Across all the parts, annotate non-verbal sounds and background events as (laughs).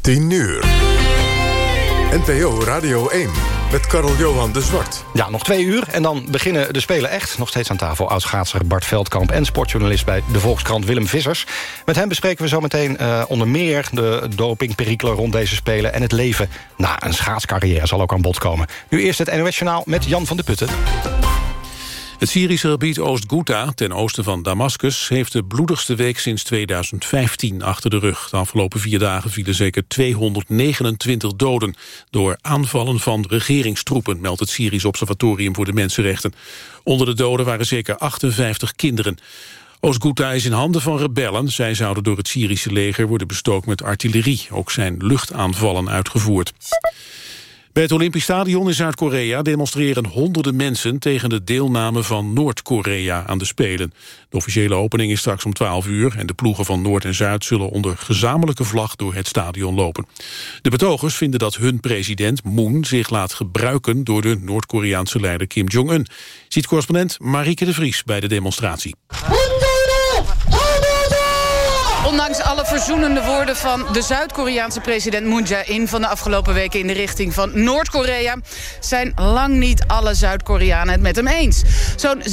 10 uur. NPO Radio 1 met Karel Johan de Zwart. Ja, nog twee uur en dan beginnen de Spelen echt. Nog steeds aan tafel oud-schaatser Bart Veldkamp... en sportjournalist bij de Volkskrant Willem Vissers. Met hem bespreken we zometeen uh, onder meer de dopingperikelen rond deze Spelen... en het leven na een schaatscarrière zal ook aan bod komen. Nu eerst het NOS Journaal met Jan van de Putten. Het Syrische gebied Oost-Ghouta, ten oosten van Damascus... heeft de bloedigste week sinds 2015 achter de rug. De afgelopen vier dagen vielen zeker 229 doden... door aanvallen van regeringstroepen, meldt het Syrisch Observatorium voor de Mensenrechten. Onder de doden waren zeker 58 kinderen. Oost-Ghouta is in handen van rebellen. Zij zouden door het Syrische leger worden bestookt met artillerie. Ook zijn luchtaanvallen uitgevoerd. Bij het Olympisch Stadion in Zuid-Korea demonstreren honderden mensen tegen de deelname van Noord-Korea aan de Spelen. De officiële opening is straks om 12 uur en de ploegen van Noord en Zuid zullen onder gezamenlijke vlag door het stadion lopen. De betogers vinden dat hun president Moon zich laat gebruiken door de Noord-Koreaanse leider Kim Jong-un. Ziet correspondent Marieke de Vries bij de demonstratie. Ondanks alle verzoenende woorden van de Zuid-Koreaanse president Moon Jae-in... van de afgelopen weken in de richting van Noord-Korea... zijn lang niet alle Zuid-Koreanen het met hem eens. Zo'n 77%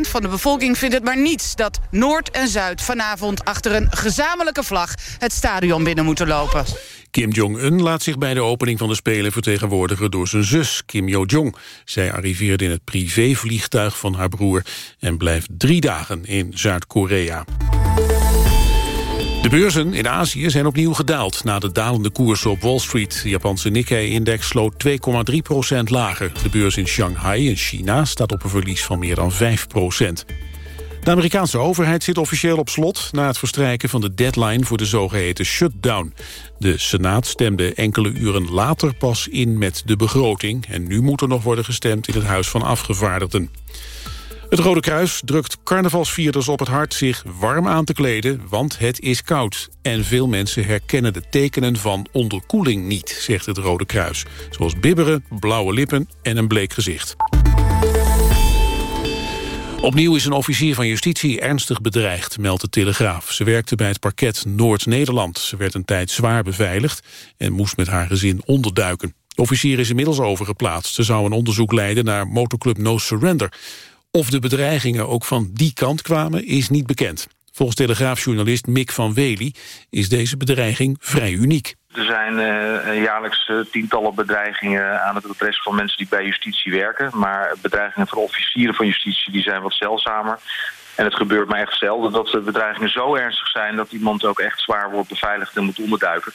van de bevolking vindt het maar niets... dat Noord en Zuid vanavond achter een gezamenlijke vlag... het stadion binnen moeten lopen. Kim Jong-un laat zich bij de opening van de Spelen vertegenwoordigen door zijn zus Kim Yo-jong. Zij arriveerde in het privévliegtuig van haar broer en blijft drie dagen in Zuid-Korea. De beurzen in Azië zijn opnieuw gedaald na de dalende koersen op Wall Street. De Japanse Nikkei-index sloot 2,3 procent lager. De beurs in Shanghai in China staat op een verlies van meer dan 5 procent. De Amerikaanse overheid zit officieel op slot... na het verstrijken van de deadline voor de zogeheten shutdown. De Senaat stemde enkele uren later pas in met de begroting... en nu moet er nog worden gestemd in het Huis van Afgevaardigden. Het Rode Kruis drukt carnavalsvierders op het hart zich warm aan te kleden, want het is koud. En veel mensen herkennen de tekenen van onderkoeling niet, zegt het Rode Kruis. Zoals bibberen, blauwe lippen en een bleek gezicht. Opnieuw is een officier van justitie ernstig bedreigd, meldt de Telegraaf. Ze werkte bij het parket Noord-Nederland. Ze werd een tijd zwaar beveiligd en moest met haar gezin onderduiken. De officier is inmiddels overgeplaatst. Ze zou een onderzoek leiden naar motorclub No Surrender. Of de bedreigingen ook van die kant kwamen, is niet bekend. Volgens telegraafjournalist Mick van Wely is deze bedreiging vrij uniek. Er zijn uh, jaarlijks uh, tientallen bedreigingen aan het adres van mensen die bij justitie werken. Maar bedreigingen van officieren van justitie die zijn wat zeldzamer. En het gebeurt maar echt zelden dat de bedreigingen zo ernstig zijn... dat iemand ook echt zwaar wordt beveiligd en moet onderduiken.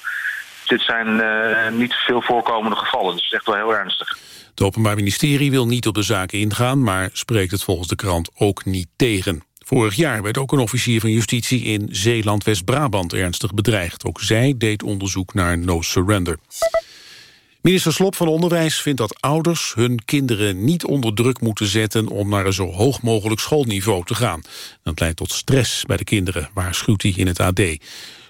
Dit zijn uh, niet veel voorkomende gevallen, dus het is echt wel heel ernstig. Het Openbaar Ministerie wil niet op de zaken ingaan... maar spreekt het volgens de krant ook niet tegen. Vorig jaar werd ook een officier van justitie in Zeeland-West-Brabant ernstig bedreigd. Ook zij deed onderzoek naar no surrender. Minister Slop van Onderwijs vindt dat ouders hun kinderen niet onder druk moeten zetten om naar een zo hoog mogelijk schoolniveau te gaan. Dat leidt tot stress bij de kinderen, waarschuwt hij in het AD.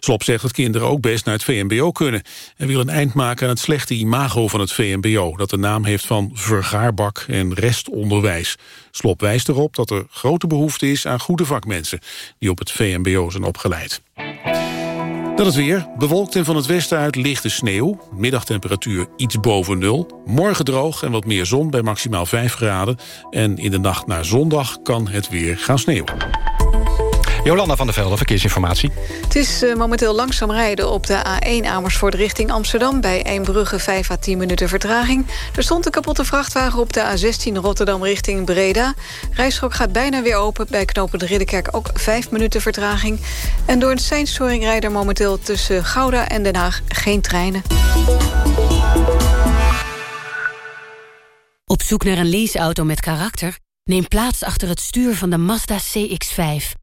Slop zegt dat kinderen ook best naar het VMBO kunnen... en wil een eind maken aan het slechte imago van het VMBO... dat de naam heeft van vergaarbak en restonderwijs. Slop wijst erop dat er grote behoefte is aan goede vakmensen... die op het VMBO zijn opgeleid. Dan het weer. Bewolkt en van het westen uit lichte sneeuw. Middagtemperatuur iets boven nul. Morgen droog en wat meer zon bij maximaal 5 graden. En in de nacht naar zondag kan het weer gaan sneeuwen. Jolanda van der Velde, verkeersinformatie. Het is uh, momenteel langzaam rijden op de A1 Amersfoort richting Amsterdam... bij Eembrugge 5 à 10 minuten vertraging. Er stond een kapotte vrachtwagen op de A16 Rotterdam richting Breda. Rijstrook gaat bijna weer open. Bij knopen de Ridderkerk ook 5 minuten vertraging. En door een seinstoring rijden er momenteel tussen Gouda en Den Haag geen treinen. Op zoek naar een leaseauto met karakter? Neem plaats achter het stuur van de Mazda CX-5...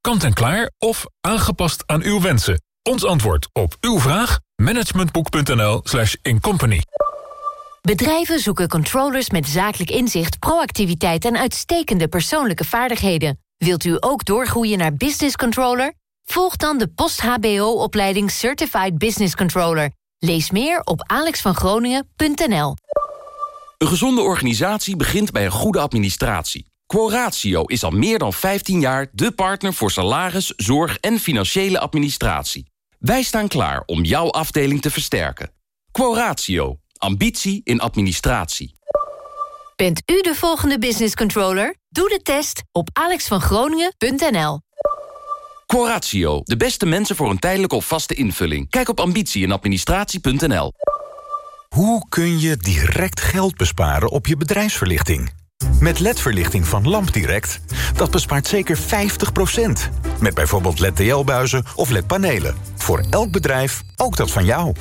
Kant en klaar of aangepast aan uw wensen. Ons antwoord op uw vraag? Managementboek.nl slash incompany. Bedrijven zoeken controllers met zakelijk inzicht, proactiviteit en uitstekende persoonlijke vaardigheden. Wilt u ook doorgroeien naar business controller? Volg dan de post-HBO-opleiding Certified Business Controller. Lees meer op alexvangroningen.nl. Een gezonde organisatie begint bij een goede administratie. Quoratio is al meer dan 15 jaar de partner voor salaris, zorg en financiële administratie. Wij staan klaar om jouw afdeling te versterken. Quoratio. Ambitie in administratie. Bent u de volgende business controller? Doe de test op alexvangroningen.nl. Quoratio. De beste mensen voor een tijdelijke of vaste invulling. Kijk op ambitie in administratie.nl. Hoe kun je direct geld besparen op je bedrijfsverlichting? Met LED-verlichting van LampDirect, dat bespaart zeker 50%. Met bijvoorbeeld LED-TL-buizen of LED-panelen. Voor elk bedrijf, ook dat van jou.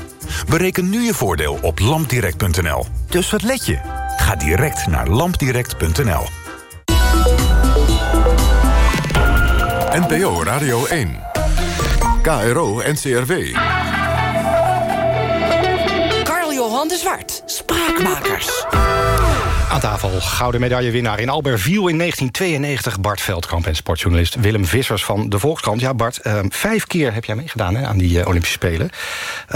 Bereken nu je voordeel op lampdirect.nl. Dus wat let je? Ga direct naar lampdirect.nl. NPO Radio 1. KRO NCRW. Carl-Johan de Zwart. Spraakmakers. Aan tafel gouden medaillewinnaar in Albertville in 1992... Bart Veldkamp en sportjournalist Willem Vissers van de Volkskrant. Ja, Bart, uh, vijf keer heb jij meegedaan hè, aan die uh, Olympische Spelen.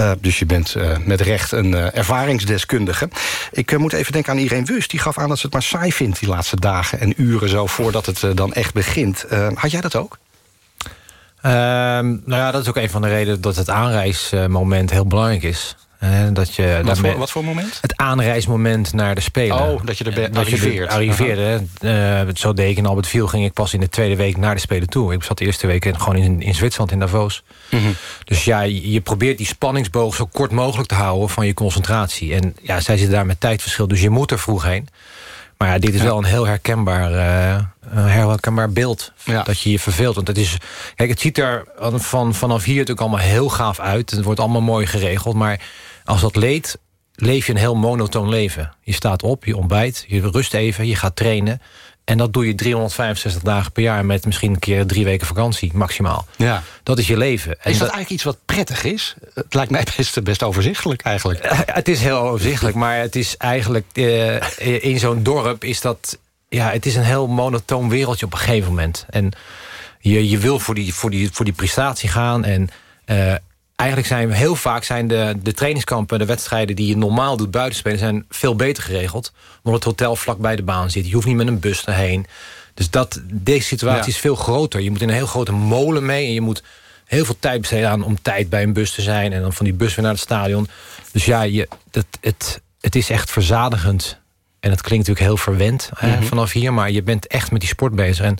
Uh, dus je bent met recht een ervaringsdeskundige. Ik moet even denken aan Irene Wust. Die gaf aan dat ze het maar saai vindt die laatste dagen en uren... zo voordat het dan echt begint. had jij dat ook? Ehm, nou ja, dat is ook een van de redenen dat het aanreismoment heel belangrijk is. Dat je wat, voor, wat voor moment? Het aanreismoment naar de Spelen. Oh, dat je er arriveert. arriveerde. Uh, zo deed ik in Albert Viel ging ik pas in de tweede week naar de Spelen toe. Ik zat de eerste week gewoon in, in Zwitserland, in Davos. Mm -hmm. Dus ja, je, je, probeert die spanningsboog zo kort mogelijk te houden... van je concentratie. En ja, zij zitten daar met tijdverschil, dus je moet er vroeg heen. Maar ja, dit is wel een heel herkenbaar, uh, herkenbaar beeld. Ja. Dat je je verveelt. Want het, is, kijk, het ziet er van, vanaf hier natuurlijk allemaal heel gaaf uit. Het wordt allemaal mooi geregeld. Maar als dat leed, leef je een heel monotoon leven. Je staat op, je ontbijt, je rust even, je gaat trainen. En dat doe je 365 dagen per jaar... met misschien een keer drie weken vakantie, maximaal. Ja. Dat is je leven. En is dat, dat eigenlijk iets wat prettig is? Het lijkt mij best, best overzichtelijk eigenlijk. Uh, het is heel overzichtelijk, maar het is eigenlijk... Uh, in zo'n dorp is dat... Ja, het is een heel monotoon wereldje op een gegeven moment. En je, je wil voor die, voor, die, voor die prestatie gaan... en uh, eigenlijk zijn heel vaak zijn de, de trainingskampen... de wedstrijden die je normaal doet buitenspelen... zijn veel beter geregeld. Omdat het hotel vlak bij de baan zit. Je hoeft niet met een bus erheen. Dus dat, deze situatie ja. is veel groter. Je moet in een heel grote molen mee... en je moet heel veel tijd besteden aan om tijd bij een bus te zijn... en dan van die bus weer naar het stadion. Dus ja, je, dat, het, het is echt verzadigend. En het klinkt natuurlijk heel verwend mm -hmm. hè, vanaf hier... maar je bent echt met die sport bezig. En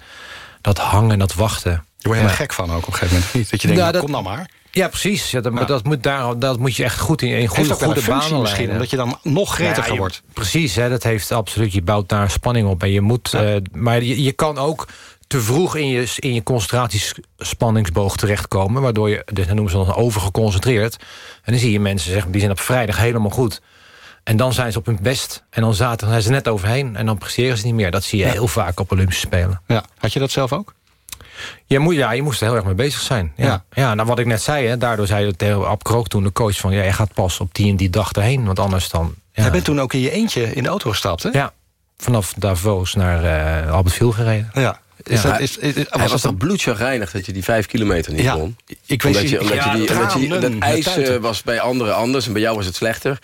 dat hangen, dat wachten... Je wordt helemaal ja. gek van ook op een gegeven moment. Niet dat je denkt, nou, dat, kom dan maar. Ja, precies. Ja, dat, dat moet, daar, dat moet je echt goed in, in goede, goede banen misschien, omdat je dan nog gretiger ja, wordt. Precies, hè, dat heeft absoluut. Je bouwt daar spanning op. En je moet, uh, maar je, je kan ook te vroeg in je, in je concentratiespanningsboog terechtkomen... waardoor je, dus dat noemen ze dan overgeconcentreerd. En dan zie je mensen, zeg, die zijn op vrijdag helemaal goed... En dan zijn ze op hun best. En dan zaterdag zijn ze net overheen. En dan presteren ze niet meer. Dat zie je ja. heel vaak op Olympische Spelen. Ja. Had je dat zelf ook? Je moet, ja, je moest er heel erg mee bezig zijn. Ja, ja. ja nou wat ik net zei, hè, daardoor zei het tegen Ab Krook toen de coach van... ja, je gaat pas op die en die dag erheen, want anders dan... Ja. Jij bent toen ook in je eentje in de auto gestapt, hè? Ja, vanaf Davos naar uh, Albert Viel gereden. Ja. Is ja. dat, is, is, is, was, was dat bloedchagrijnig dat je die vijf kilometer niet ja, kon? Ik weet omdat je, omdat ja, je, die, omdat je dat ijs uh, was bij anderen anders en bij jou was het slechter.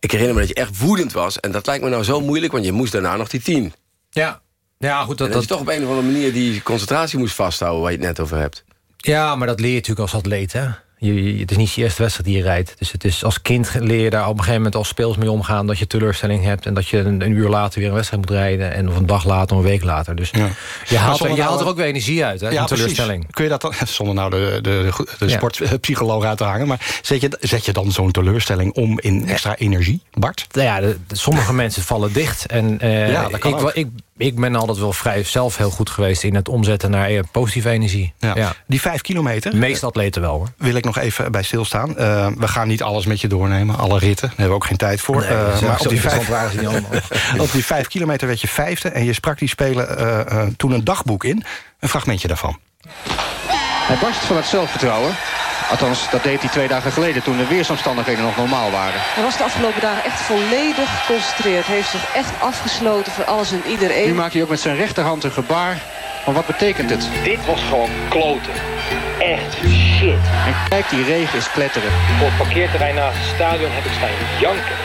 Ik herinner me dat je echt woedend was. En dat lijkt me nou zo moeilijk, want je moest daarna nog die tien. Ja, ja, goed, dat, dat, je toch op een of andere manier die concentratie moest vasthouden... waar je het net over hebt. Ja, maar dat leer je natuurlijk als atleet, hè? Je, je, het is niet je eerste wedstrijd die je rijdt. Dus het is als kind leer je daar op een gegeven moment als speels mee omgaan... dat je teleurstelling hebt en dat je een, een, uur later weer een wedstrijd moet rijden... en of een dag later, een week later. Dus ja. je, haalt er, je haalt er ook weer energie uit, hè, ja, teleurstelling. Precies. Kun je dat dan, (laughs) zonder nou de, de, de, sportpsycholoog uit te hangen... maar zet je, zet je dan zo'n teleurstelling om in extra energie, Bart? Nou ja, de, de, sommige (laughs) mensen vallen dicht. En uh, ja, ik, ik, ik ben altijd wel vrij zelf heel goed geweest... in het omzetten naar positieve energie. Ja. ja. Die vijf kilometer... De meeste atleten wel, hoor. Wil ik nog even bij stilstaan. Uh, we gaan niet alles met je doornemen. Alle ritten. Daar hebben we ook geen tijd voor. Nee, uh, maar op die, vijf, (laughs) op die vijf kilometer werd je vijfde... en je sprak die spelen uh, toen een dagboek in. Een fragmentje daarvan. Hij barst van het zelfvertrouwen. Althans, dat deed hij twee dagen geleden toen de weersomstandigheden nog normaal waren. Hij was de afgelopen dagen echt volledig geconcentreerd. Heeft zich echt afgesloten voor alles en iedereen. Nu maakt hij ook met zijn rechterhand een gebaar. Maar wat betekent het? Dit was gewoon kloten. Echt shit. En kijk, die regen is kletteren. Op het parkeerterrein naast het stadion heb ik staan janken.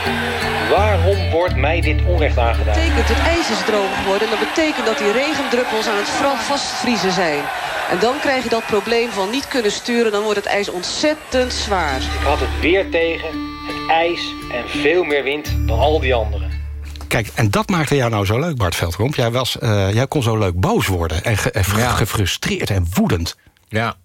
Waarom wordt mij dit onrecht aangedaan? Dat betekent het ijs is droog geworden. En dat betekent dat die regendruppels aan het vastvriezen zijn. En dan krijg je dat probleem van niet kunnen sturen. Dan wordt het ijs ontzettend zwaar. Ik had het weer tegen, het ijs en veel meer wind dan al die anderen. Kijk, en dat maakte jou nou zo leuk, Bart Veldromp. Jij, was, uh, jij kon zo leuk boos worden en, ge en ja. gefrustreerd en woedend. Ja,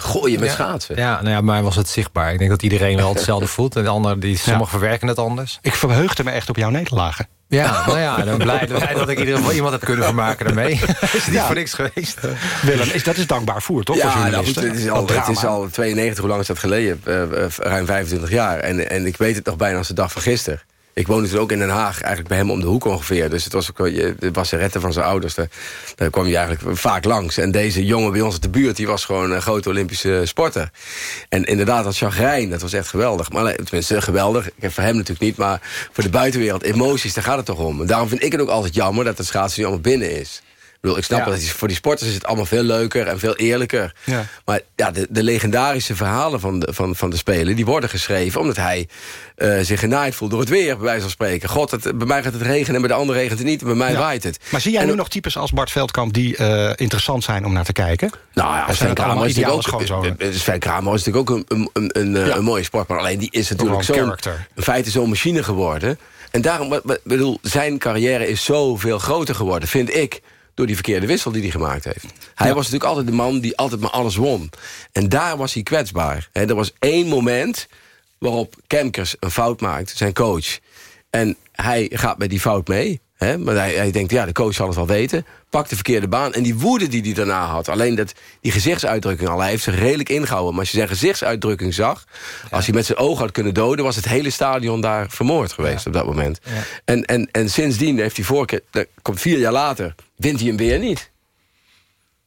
Gooien met ja. schaatsen. Ja, nou ja, maar was het zichtbaar. Ik denk dat iedereen wel (laughs) hetzelfde voelt. En de ander, die, sommigen verwerken het anders. Ik verheugde me echt op jouw nederlagen. Ja, nou ja, dan blij, blij dat ik in ieder geval iemand heb kunnen vermaken daarmee. (laughs) is niet ja. voor niks geweest. Willem, is, dat is dankbaar voer, toch? Ja, nou goed, het, is al, het is al 92, hoe lang is dat geleden? Uh, uh, ruim 25 jaar. En, en ik weet het nog bijna als de dag van gisteren. Ik woonde toen ook in Den Haag, eigenlijk bij hem om de hoek ongeveer. Dus het was ook de wasseretten van zijn ouders. Daar, daar kwam je eigenlijk vaak langs. En deze jongen bij ons uit de buurt, die was gewoon een grote Olympische sporter. En inderdaad, dat chagrijn, dat was echt geweldig. Maar tenminste, geweldig. Voor hem natuurlijk niet, maar voor de buitenwereld, emoties, daar gaat het toch om. En daarom vind ik het ook altijd jammer dat het schaatsen nu allemaal binnen is. Ik, bedoel, ik snap ja. dat voor die sporters is het allemaal veel leuker en veel eerlijker. Ja. Maar ja, de, de, legendarische verhalen van de, van, van de Spelen... die worden geschreven omdat hij uh, zich genaaid voelt door het weer, bij wijze van spreken. God, het, bij mij gaat het regenen en bij de andere regent het niet... en bij mij ja. waait het. Maar zie jij en, nu nog types als Bart Veldkamp... die uh, interessant zijn om naar te kijken? Nou ja, Sven Kramer is natuurlijk ook, Sven Kramer is natuurlijk ook een, een, een, een mooie sport... maar alleen die is natuurlijk zo'n in feite zo'n machine geworden... En daarom, bedoel, zijn carrière is zoveel groter geworden, vind ik door die verkeerde wissel die hij gemaakt heeft. Hij ja. was natuurlijk altijd de man die altijd maar alles won. En daar was hij kwetsbaar. He, er was één moment waarop Kemkers een fout maakt, zijn coach. En hij gaat met die fout mee. He, maar hij, hij, denkt, ja, de coach zal het wel weten. Pakt de verkeerde baan. En die woede die hij daarna had. Alleen dat, die gezichtsuitdrukking al. Hij heeft zich redelijk ingehouden. Maar als je zijn gezichtsuitdrukking zag... Ja. als hij met zijn ogen had kunnen doden... was het hele stadion daar vermoord geweest ja. op dat moment. Ja. En, en, en sindsdien heeft hij vorige keer... komt vier jaar later, wint hij hem weer niet.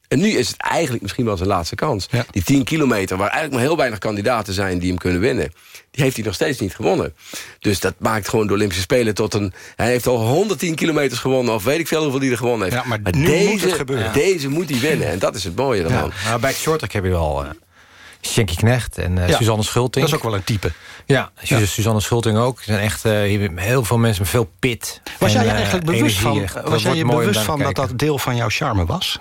En nu is het eigenlijk misschien wel zijn laatste kans. Ja. Die 10 kilometer, waar eigenlijk maar heel weinig kandidaten zijn... die hem kunnen winnen, die heeft hij nog steeds niet gewonnen. Dus dat maakt gewoon de Olympische Spelen tot een... Hij heeft al 110 kilometers gewonnen, of weet ik veel hoeveel hij er gewonnen heeft. Ja, maar, maar deze, moet het gebeuren. Deze moet hij winnen, en dat is het mooie. Ja. Nou, bij het shorttrack heb je wel... Uh... Knecht en uh, ja. Suzanne Schulting. Dat is ook wel een type. Ja, ja. Suzanne Schulting ook. Er zijn echt uh, heel veel mensen met veel pit. Was en, jij eigenlijk uh, bewust van, was jij je bewust van dat dat deel van jouw charme was?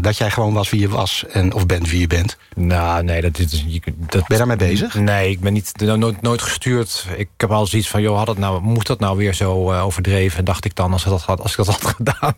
dat jij gewoon was wie je was en of bent wie je bent? Nou, nee, dat is... Dat, ben je daarmee bezig? Nee, ik ben niet, nooit, nooit gestuurd. Ik heb al zoiets van, joh, had het nou, moest dat nou weer zo overdreven? Dacht ik dan, als, dat had, als ik dat had (laughs) gedaan.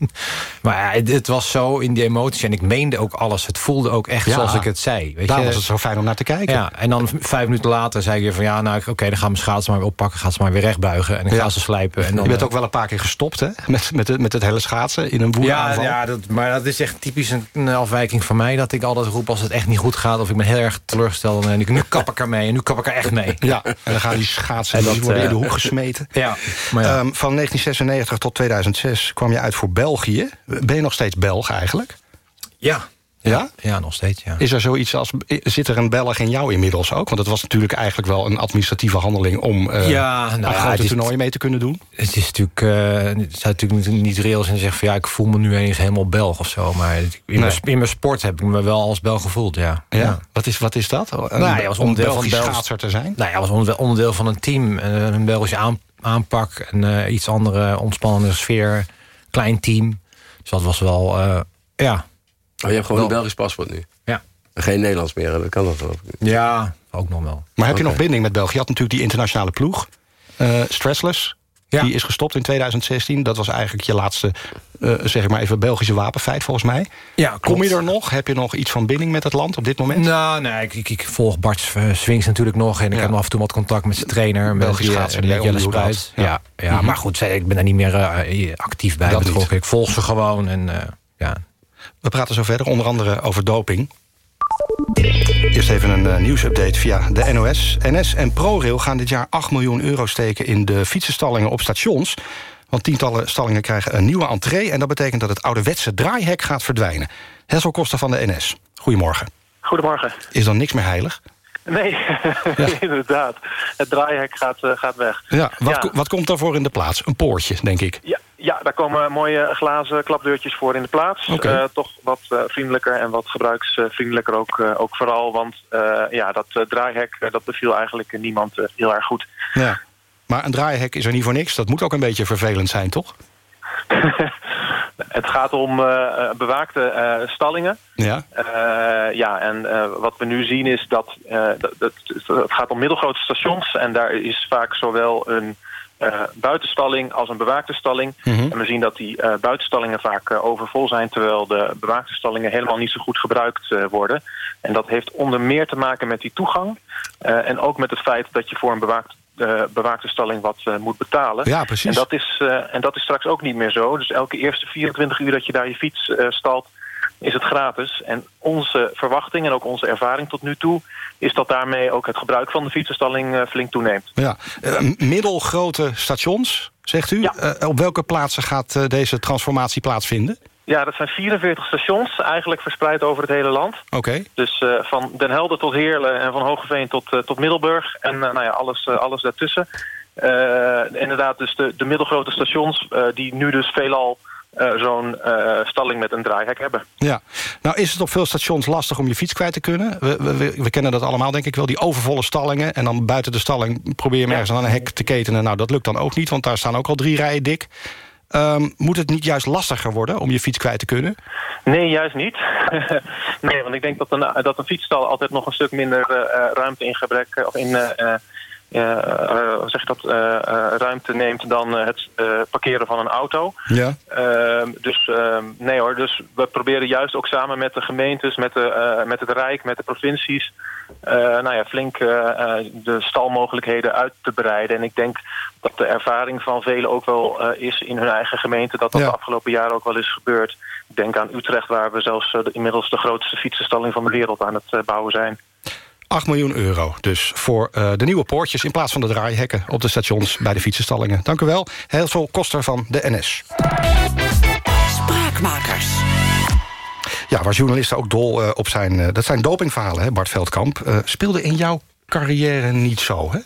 Maar ja, het was zo in die emotie. En ik meende ook alles. Het voelde ook echt ja. zoals ik het zei. Weet Daarom je? was het zo fijn om naar te kijken. Ja, en dan vijf minuten later zei ik weer van... ja, nou, oké, okay, dan gaan mijn schaatsen maar weer oppakken... gaan ze maar weer rechtbuigen en dan ja. gaan ze slijpen. En dan, je bent ook wel een paar keer gestopt, hè? Met, met, het, met het hele schaatsen in een boeraanval. Ja, ja dat, maar dat is echt typisch een, een, afwijking van mij... dat ik altijd roep als het echt niet goed gaat... of ik ben heel erg teleurgesteld en ik, nu kap ik er mee... en nu kap ik er echt mee. Ja, en dan gaan die schaatsen en dat, die worden in de hoek gesmeten. (laughs) Ja, maar ja. Um, van 1996 tot 2006 kwam je uit voor België. Ben je nog steeds Belg eigenlijk? Ja, ja? Ja, nog steeds, ja. Is er zoiets als... Zit er een Belg in jou inmiddels ook? Want het was natuurlijk eigenlijk wel een administratieve handeling... om uh, ja, nou, ja, grote toernooien mee te kunnen doen. Het is natuurlijk... Uh, het zou natuurlijk niet reëel zijn zeggen van... ja, ik voel me nu eens helemaal Belg of zo. Maar in, nee. mijn, in mijn sport heb ik me wel als Belg gevoeld, ja. ja? ja. Wat, is, wat is dat? Een, nou, was onderdeel van Belgisch schaatser te zijn? Nou ja, was onderdeel van een team. Een Belgische aan, aanpak. Een uh, iets andere ontspannende sfeer. Klein team. Dus dat was wel... ja... Oh, je hebt gewoon wel. een Belgisch paspoort nu? Ja. Geen Nederlands meer, dat kan dat wel. Ja, ook nog wel. Maar heb je nog binding met België? Je had natuurlijk die internationale ploeg. Uh, Stressless, ja. die is gestopt in 2016. Dat was eigenlijk je laatste, uh, zeg maar even, Belgische wapenfeit volgens mij. Ja, klopt. Kom je er nog? Heb je nog iets van binding met het land op dit moment? Nou, nee, ik, ik, ik volg Bart Swings natuurlijk nog. En ik ja. heb nog af en toe wat contact met zijn trainer. Belgisch schaatser, die Jelle Spruit. Ja, ja, ja mm -hmm. maar goed, ik ben daar niet meer uh, actief bij dat betrokken. Ik volg ze gewoon en ja... We praten zo verder, onder andere over doping. Eerst even een uh, nieuwsupdate via de NOS. NS en ProRail gaan dit jaar 8 miljoen euro steken... in de fietsenstallingen op stations. Want tientallen stallingen krijgen een nieuwe entree... en dat betekent dat het ouderwetse draaihek gaat verdwijnen. Hessel Koster van de NS. Goedemorgen. Goedemorgen. Is dan niks meer heilig? Nee, (laughs) (laughs) inderdaad. Het draaihek gaat, gaat weg. Ja, wat, wat komt daarvoor in de plaats? Een poortje, denk ik. Ja, ja, daar komen mooie glazen klapdeurtjes voor in de plaats. Okay. toch wat vriendelijker en wat gebruiksvriendelijker ook, ook vooral. Want ja, dat draaihek dat beviel eigenlijk niemand heel erg goed. Ja. Maar een draaihek is er niet voor niks. Dat moet ook een beetje vervelend zijn, toch? (laughs) het gaat om uh, bewaakte uh, stallingen. Ja. ja, en wat we nu zien is dat, dat, dat, het gaat om middelgrote stations... en daar is vaak zowel een buitenstalling als een bewaakte stalling. Mhm. En we zien dat die buitenstallingen vaak overvol zijn... terwijl de bewaakte stallingen helemaal niet zo goed gebruikt worden. En dat heeft onder meer te maken met die toegang... en ook met het feit dat je voor een bewaakte uh, bewaakte stalling wat uh, moet betalen. Ja, precies. En dat, is, uh, en dat is straks ook niet meer zo. Dus elke eerste 24 uur dat je daar je fiets stalt, is het gratis. En onze verwachting en ook onze ervaring tot nu toe... is dat daarmee ook het gebruik van de fietsenstalling flink toeneemt. Ja. middelgrote stations, zegt u. Ja. op welke plaatsen gaat deze transformatie plaatsvinden? Ja, dat zijn 44 stations, eigenlijk verspreid over het hele land. Oké. Dus uh, van Den Helder tot Heerlen en van Hogeveen tot, uh, tot Middelburg. En uh, nou ja, alles, alles daartussen. inderdaad, dus de, de middelgrote stations... die nu dus veelal zo'n stalling met een draaihek hebben. Ja. Nou is het op veel stations lastig om je fiets kwijt te kunnen. We, we, we kennen dat allemaal, denk ik wel. Die overvolle stallingen. En dan buiten de stalling probeer je ja. ergens aan een hek te ketenen. Nou, dat lukt dan ook niet, want daar staan ook al drie rijen dik. Um, moet het niet juist lastiger worden om je fiets kwijt te kunnen? Nee, juist niet. (laughs) nee, want ik denk dat een, dat een fietsstal altijd nog een stuk minder uh, ruimte in gebrek... of in, zeg dat, ruimte neemt dan het parkeren van een auto. Ja. Ehm, dus ehm, nee hoor, dus we proberen juist ook samen met de gemeentes, met, de, met het Rijk, met de provincies... nou ja, flink de stalmogelijkheden uit te breiden. En ik denk dat de ervaring van velen ook wel is in hun eigen gemeente... dat dat Ja. de afgelopen jaren ook wel is gebeurd. Ik denk aan Utrecht, waar we zelfs de, inmiddels de grootste fietsenstalling van de wereld aan het bouwen zijn. 8 miljoen euro dus voor uh, de nieuwe poortjes... in plaats van de draaihekken op de stations bij de fietsenstallingen. Dank u wel. Heel veel koster van de NS. Spraakmakers. Ja, waar journalisten ook dol uh, op zijn... Uh, dat zijn dopingverhalen, hè, Bart Veldkamp. speelde in jouw carrière niet zo, hè?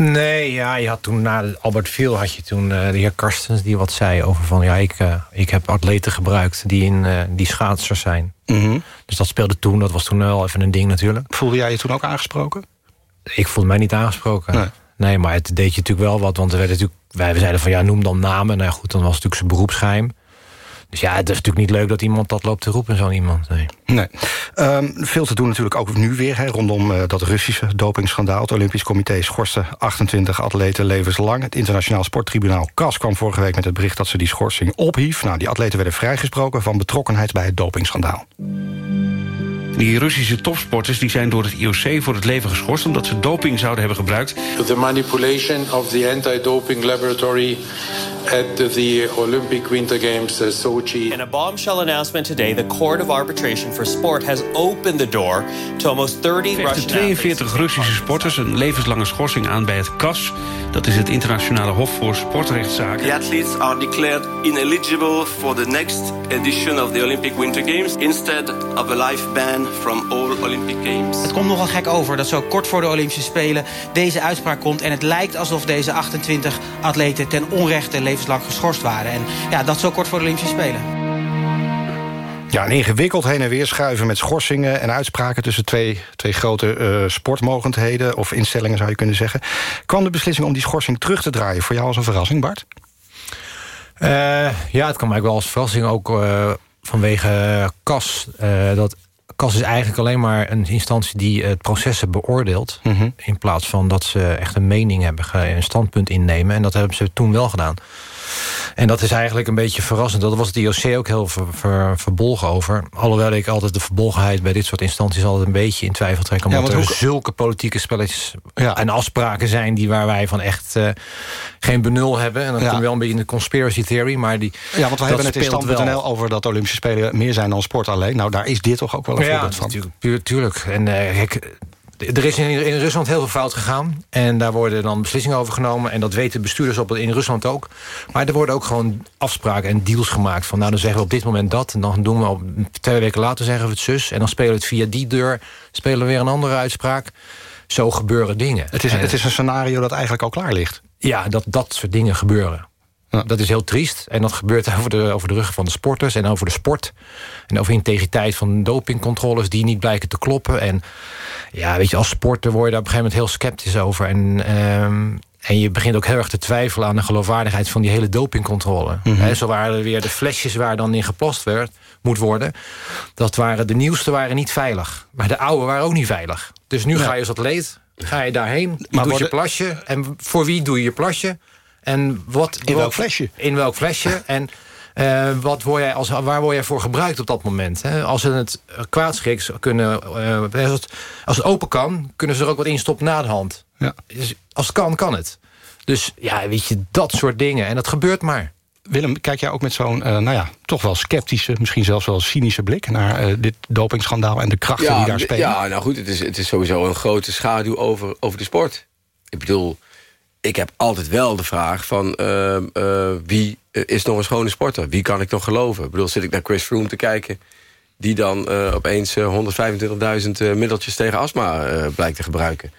Nee, ja, je had toen na Albert Viel had je toen uh, de heer Karstens die wat zei over van ja, ik, uh, ik heb atleten gebruikt die in uh, die schaatsers zijn. Mm -hmm. Dus dat speelde toen, dat was toen wel even een ding natuurlijk. Voelde jij je toen ook aangesproken? Ik voelde mij niet aangesproken. Nee, nee maar het deed je natuurlijk wel wat, want er werd natuurlijk, wij zeiden van ja, noem dan namen. Nou goed, dan was het natuurlijk zijn beroepsgeheim. Dus ja, het is natuurlijk niet leuk dat iemand dat loopt te roepen, zo'n iemand. Nee. nee. Um, veel te doen natuurlijk ook nu weer, rondom uh, dat Russische dopingschandaal. Het Olympisch Comité schorste 28 atleten levenslang. Het Internationaal Sporttribunaal CAS kwam vorige week met het bericht... dat ze die schorsing ophief. Nou, die atleten werden vrijgesproken van betrokkenheid bij het dopingschandaal. Die Russische topsporters die zijn door het IOC voor het leven geschorst... omdat ze doping zouden hebben gebruikt. The manipulation of the anti-doping laboratory at the Olympic Winter Games uh, Sochi. In a bombshell announcement today, the Court of Arbitration for Sport has opened the door to almost 30 Russian 42 Russische sporters een levenslange schorsing aan bij het CAS. Dat is het internationale hof voor sportrechtszaken. The athletes are declared ineligible for the next edition of the Olympic Winter Games instead of a life ban from all Olympic Games. Het komt nogal gek over dat zo kort voor de Olympische Spelen deze uitspraak komt en het lijkt alsof deze 28 atleten ten onrechte levenslang geschorst waren. En ja, dat zo kort voor de Olympische Spelen. Ja, een ingewikkeld heen en weer schuiven met schorsingen en uitspraken... tussen twee, twee grote uh, sportmogendheden of instellingen, zou je kunnen zeggen. Kwam de beslissing om die schorsing terug te draaien voor jou als een verrassing, Bart? Uh, ja, het kwam eigenlijk wel als verrassing ook uh, vanwege CAS. dat CAS is eigenlijk alleen maar een instantie die het processen beoordeelt... Mm -hmm. in plaats van dat ze echt een mening hebben, een standpunt innemen. En dat hebben ze toen wel gedaan. En dat is eigenlijk een beetje verrassend. Dat was het IOC ook heel ver, ver, verbolgen over. Alhoewel ik altijd de verbolgenheid bij dit soort instanties... altijd een beetje in twijfel trek. Omdat ja, er hoe... zulke politieke spelletjes ja. en afspraken zijn... die waar wij van echt uh, geen benul hebben. En dan ja. je wel een beetje in de conspiracy theory. Maar die, ja, want we hebben het in stand.nl over dat Olympische Spelen... meer zijn dan sport alleen. Nou, daar is dit toch ook wel een ja, voorbeeld van. Natuurlijk, tuurlijk. En uh, kijk, Er is in, in, Rusland heel veel fout gegaan. En daar worden dan beslissingen over genomen. En dat weten bestuurders op, in Rusland ook. Maar er worden ook gewoon afspraken en deals gemaakt. Van nou, dan zeggen we op dit moment dat. En dan doen we op, twee weken later zeggen we het zus. En dan spelen we het via die deur. Spelen we weer een andere uitspraak. Zo gebeuren dingen. Het is, het is een scenario dat eigenlijk al klaar ligt. Ja, dat dat soort dingen gebeuren. Dat is heel triest. En dat gebeurt (laughs) over de, over de rug van de sporters en over de sport. En over integriteit van dopingcontroles die niet blijken te kloppen. En ja, weet je, als sporter word je daar op een gegeven moment heel sceptisch over. En, ehm, en je begint ook heel erg te twijfelen aan de geloofwaardigheid van die hele dopingcontrole. Mhm. zo waren er weer de flesjes waar dan in geplast werd, moet worden. Dat waren, de nieuwste waren niet veilig. Maar de oude waren ook niet veilig. Dus nu ga je als atleet, ga je daarheen, maar doe je plasje. En voor wie doe je je plasje? En wat, in welk flesje? In welk flesje. (laughs) en uh, wat word jij als, waar word jij voor gebruikt op dat moment? Hè? Als ze het kwaadschiks kunnen... Uh, als, het, open kan, kunnen ze er ook wat in stoppen na de hand. Ja. Dus als het kan, kan het. Dus ja, weet je, dat soort dingen. En dat gebeurt maar. Willem, kijk jij ook met zo'n, uh, nou ja, toch wel sceptische... misschien zelfs wel cynische blik naar uh, dit dopingschandaal... en de krachten die daar spelen? Ja, nou goed, het is, het is sowieso een grote schaduw over, over de sport. Ik bedoel, ik heb altijd wel de vraag van uh, uh, wie is nog een schone sporter? Wie kan ik nog geloven? Ik bedoel, zit ik naar Chris Froome te kijken... die dan uh, opeens 125.000 middeltjes tegen astma blijkt te gebruiken.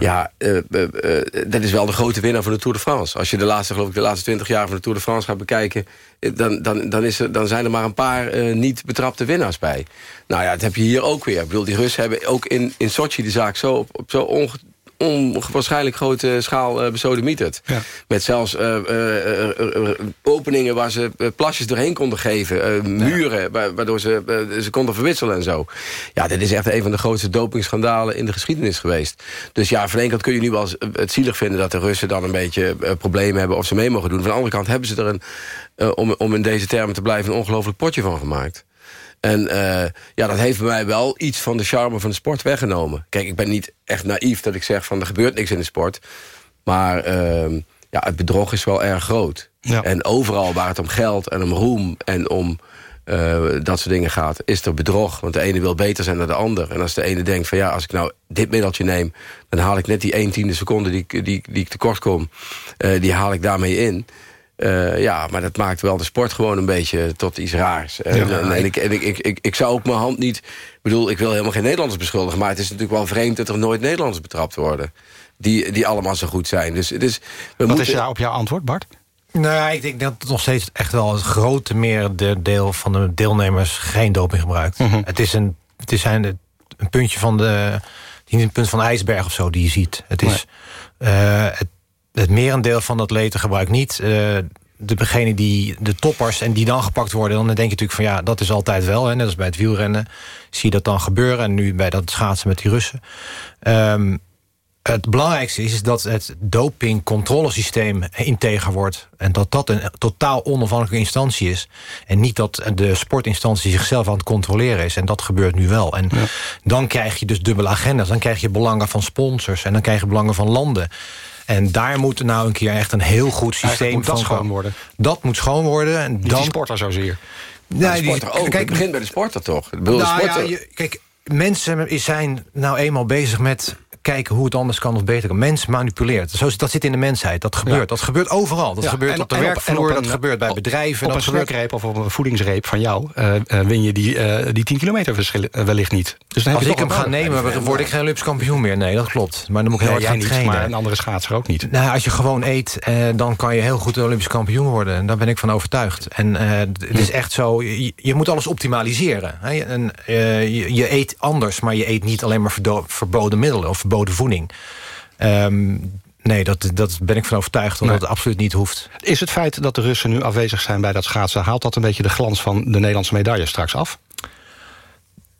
Ja, ja dat is wel de grote winnaar van de Tour de France. Als je de laatste, geloof ik, de laatste 20 jaar van de Tour de France gaat bekijken... dan, dan, dan, is er, dan zijn er maar een paar niet betrapte winnaars bij. Nou ja, dat heb je hier ook weer. Ik bedoel, die Russen hebben ook in, in Sochi de zaak zo op, op zo onge onwaarschijnlijk grote schaal uh, besodemieterd. Ja. Met zelfs uh, uh, openingen waar ze plasjes doorheen konden geven. muren waardoor ze, ze konden verwisselen en zo. Ja, dit is echt een van de grootste dopingschandalen in de geschiedenis geweest. Dus ja, van de ene kant kun je nu wel het zielig vinden... dat de Russen dan een beetje problemen hebben of ze mee mogen doen. Van de andere kant hebben ze er een, om, om in deze termen te blijven... een ongelooflijk potje van gemaakt. En uh, ja, dat heeft bij mij wel iets van de charme van de sport weggenomen. Kijk, ik ben niet echt naïef dat ik zeg van er gebeurt niks in de sport. Maar uh, ja, het bedrog is wel erg groot. Ja. En overal waar het om geld en om roem en om uh, dat soort dingen gaat... is er bedrog, want de ene wil beter zijn dan de ander. En als de ene denkt van ja, als ik nou dit middeltje neem... dan haal ik net die 1 tiende seconde die, die, die ik tekort kom... Uh, die haal ik daarmee in... Uh, ja, maar dat maakt wel de sport gewoon een beetje tot iets raars. En, ik, en ik, ik, ik, ik, zou ook mijn hand niet... Ik bedoel, ik wil helemaal geen Nederlanders beschuldigen... maar het is natuurlijk wel vreemd dat er nooit Nederlanders betrapt worden. Die, die allemaal zo goed zijn. Dus, dus we Wat moeten... is jou op jouw antwoord, Bart? Nou, ik denk dat het nog steeds echt wel het grote deel van de deelnemers geen doping gebruikt. Mm -hmm. Het is een, het is een, een puntje van de, niet een punt van de ijsberg of zo die je ziet. Het is nee. uh, het, het merendeel van de atleten gebruikt niet. Uh, de, degene die, de toppers en die dan gepakt worden... dan denk je natuurlijk van ja, dat is altijd wel. Hè, net als bij het wielrennen zie je dat dan gebeuren. En nu bij dat schaatsen met die Russen. Um, het belangrijkste is, is dat het dopingcontrolesysteem integer wordt. En dat dat een totaal onafhankelijke instantie is. En niet dat de sportinstantie zichzelf aan het controleren is. En dat gebeurt nu wel. En ja. dan krijg je dus dubbele agenda's. Dan krijg je belangen van sponsors. En dan krijg je belangen van landen. En daar moet nou een keer echt een heel goed systeem moet van... dat schoon worden. Dat moet schoon worden. En Niet dan... die sporter zozeer. Nee, die. Kijk, het begint bij de sporter toch? Ik bedoel, nou, sporter... ja, je, kijk, mensen zijn nou eenmaal bezig met kijken hoe het anders kan of beter kan. Mens manipuleert. Zo, dat zit in de mensheid. Dat gebeurt. Ja. Dat gebeurt overal. Dat ja, gebeurt op de werkvloer, op, dat gebeurt bij bedrijven. Op dat een snackreep of op een voedingsreep van jou... Uh, uh, win je die, uh, die 10 kilometer verschil, wellicht niet. Dus dan Als ik hem ga nemen, word ik geen Olympisch kampioen meer. Nee, dat klopt. Maar dan moet ik heel ja, hard niet, Maar een andere schaatser ook niet. Nou, als je gewoon eet, dan kan je heel goed Olympisch kampioen worden. En daar ben ik van overtuigd. En het is echt zo, je, je moet alles optimaliseren. Hè? En, je, je eet anders, maar je eet niet alleen maar verboden middelen... of verboden voeding. Um, nee, dat, dat ben ik van overtuigd, omdat nee. het absoluut niet hoeft. Is het feit dat de Russen nu afwezig zijn bij dat schaatsen... haalt dat een beetje de glans van de Nederlandse medaille straks af?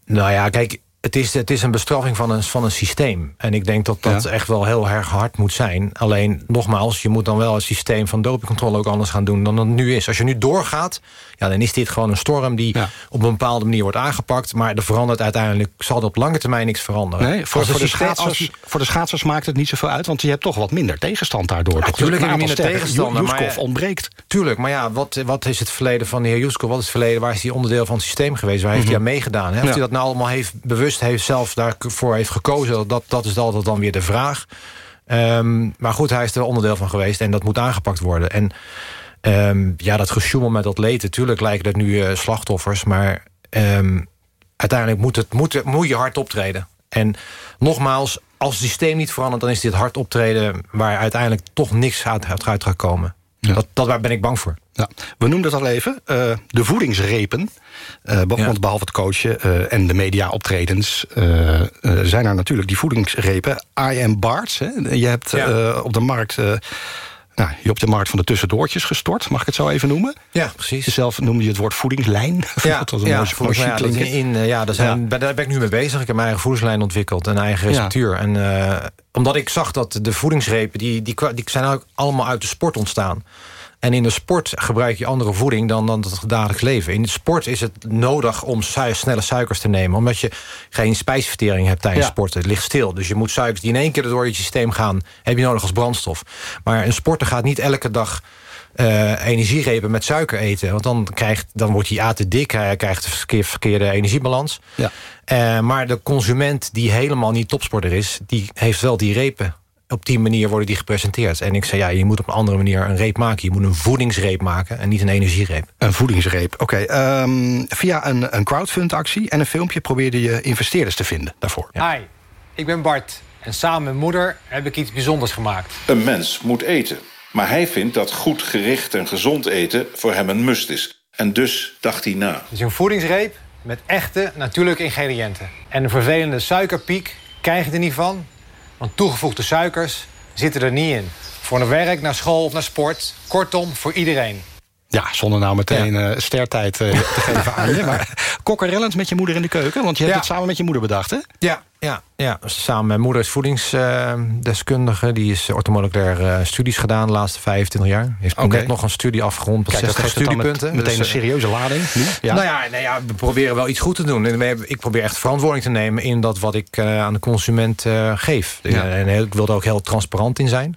Nou ja, kijk, het is, het is een bestraffing van een, van een systeem. En ik denk dat dat ja. echt wel heel erg hard moet zijn. Alleen, nogmaals, je moet dan wel het systeem van dopingcontrole... ook anders gaan doen dan het nu is. Als je nu doorgaat, ja, dan is dit gewoon een storm... die ja. op een bepaalde manier wordt aangepakt. Maar er verandert uiteindelijk, zal er op lange termijn niks veranderen. Nee, voor, voor, de schaatsers, je... voor de schaatsers maakt het niet zoveel uit... want je hebt toch wat minder tegenstand daardoor. Natuurlijk heb je minder tegenstander. Juskov ontbreekt. Tuurlijk, maar ja, wat, wat is het verleden van de heer Juskov? Wat is het verleden? Waar is hij onderdeel van het systeem geweest? Waar heeft mm -hmm. hij aan meegedaan? Heeft ja. hij dat nou allemaal heeft bewust bewust heeft zelf daarvoor heeft gekozen... dat, dat is altijd dan weer de vraag. Ehm, maar goed, hij is er onderdeel van geweest en dat moet aangepakt worden. En um, ja, dat gesjoemel met atleten... natuurlijk lijken dat nu uh, slachtoffers... maar um, uiteindelijk moet, het, moet, moet je hard optreden. En nogmaals, als het systeem niet verandert... dan is dit hard optreden waar uiteindelijk toch niks uit, uit gaat komen. Ja. Dat, dat, waar ben ik bang voor. Ja. We noemden het al even, uh, de voedingsrepen. Uh, ja. Behalve het coachen uh, en de media-optredens... zijn er natuurlijk die voedingsrepen. I.M. Barts, hè? je hebt op de markt nou, je op de markt van de tussendoortjes gestort, mag ik het zo even noemen? Ja, precies. Zelf noemde je het woord voedingslijn. (laughs) Ja, dat was een ja, mooi, ja, dat in, ja, daar, zijn, ja. daar ben ik nu mee bezig. Ik heb mijn eigen voedingslijn ontwikkeld, een eigen receptuur. En uh, omdat ik zag dat de voedingsrepen, die, die, die zijn ook allemaal uit de sport ontstaan. En in de sport gebruik je andere voeding dan, dan het dagelijks leven. In de sport is het nodig om su snelle suikers te nemen. Omdat je geen spijsvertering hebt tijdens ja. sporten. Het ligt stil. Dus je moet suikers die in één keer door je systeem gaan... heb je nodig als brandstof. Maar een sporter gaat niet elke dag... Uh, energierepen met suiker eten. Want dan, krijgt, dan wordt hij A te dik. Hij krijgt verkeerde, verkeerde energiebalans. Ja. Uh, maar de consument die helemaal niet topsporter is... die heeft wel die repen op die manier worden die gepresenteerd. En ik zei, ja, je moet op een andere manier een reep maken. Je moet een voedingsreep maken en niet een energiereep. Een voedingsreep, oké. Okay. Um, via een, een crowdfund-actie en een filmpje... probeerde je investeerders te vinden daarvoor. Ja. Hi, ik ben Bart. En samen met moeder heb ik iets bijzonders gemaakt. Een mens moet eten. Maar hij vindt dat goed gericht en gezond eten voor hem een must is. En dus dacht hij na. Het is een voedingsreep met echte natuurlijke ingrediënten. En een vervelende suikerpiek krijg je er niet van... Want toegevoegde suikers zitten er niet in. Voor naar werk, naar school of naar sport. Kortom, voor iedereen. Ja, zonder nou meteen ja. uh, stertijd uh, te (laughs) geven aan je. Maar kokkerellend met je moeder in de keuken. Want je hebt het samen met je moeder bedacht, hè? Ja, ja, ja. samen met moeder is voedingsdeskundige. Die is orthomoleculair studies gedaan de laatste 25 jaar. Heeft okay. net nog een studie afgerond met 60 studiepunten. Met, meteen dus, een serieuze lading. Nu? Ja. Nou ja, nou ja, we proberen wel iets goed te doen. Ik probeer echt verantwoording te nemen in dat wat ik aan de consument geef. En ik wil er ook heel transparant in zijn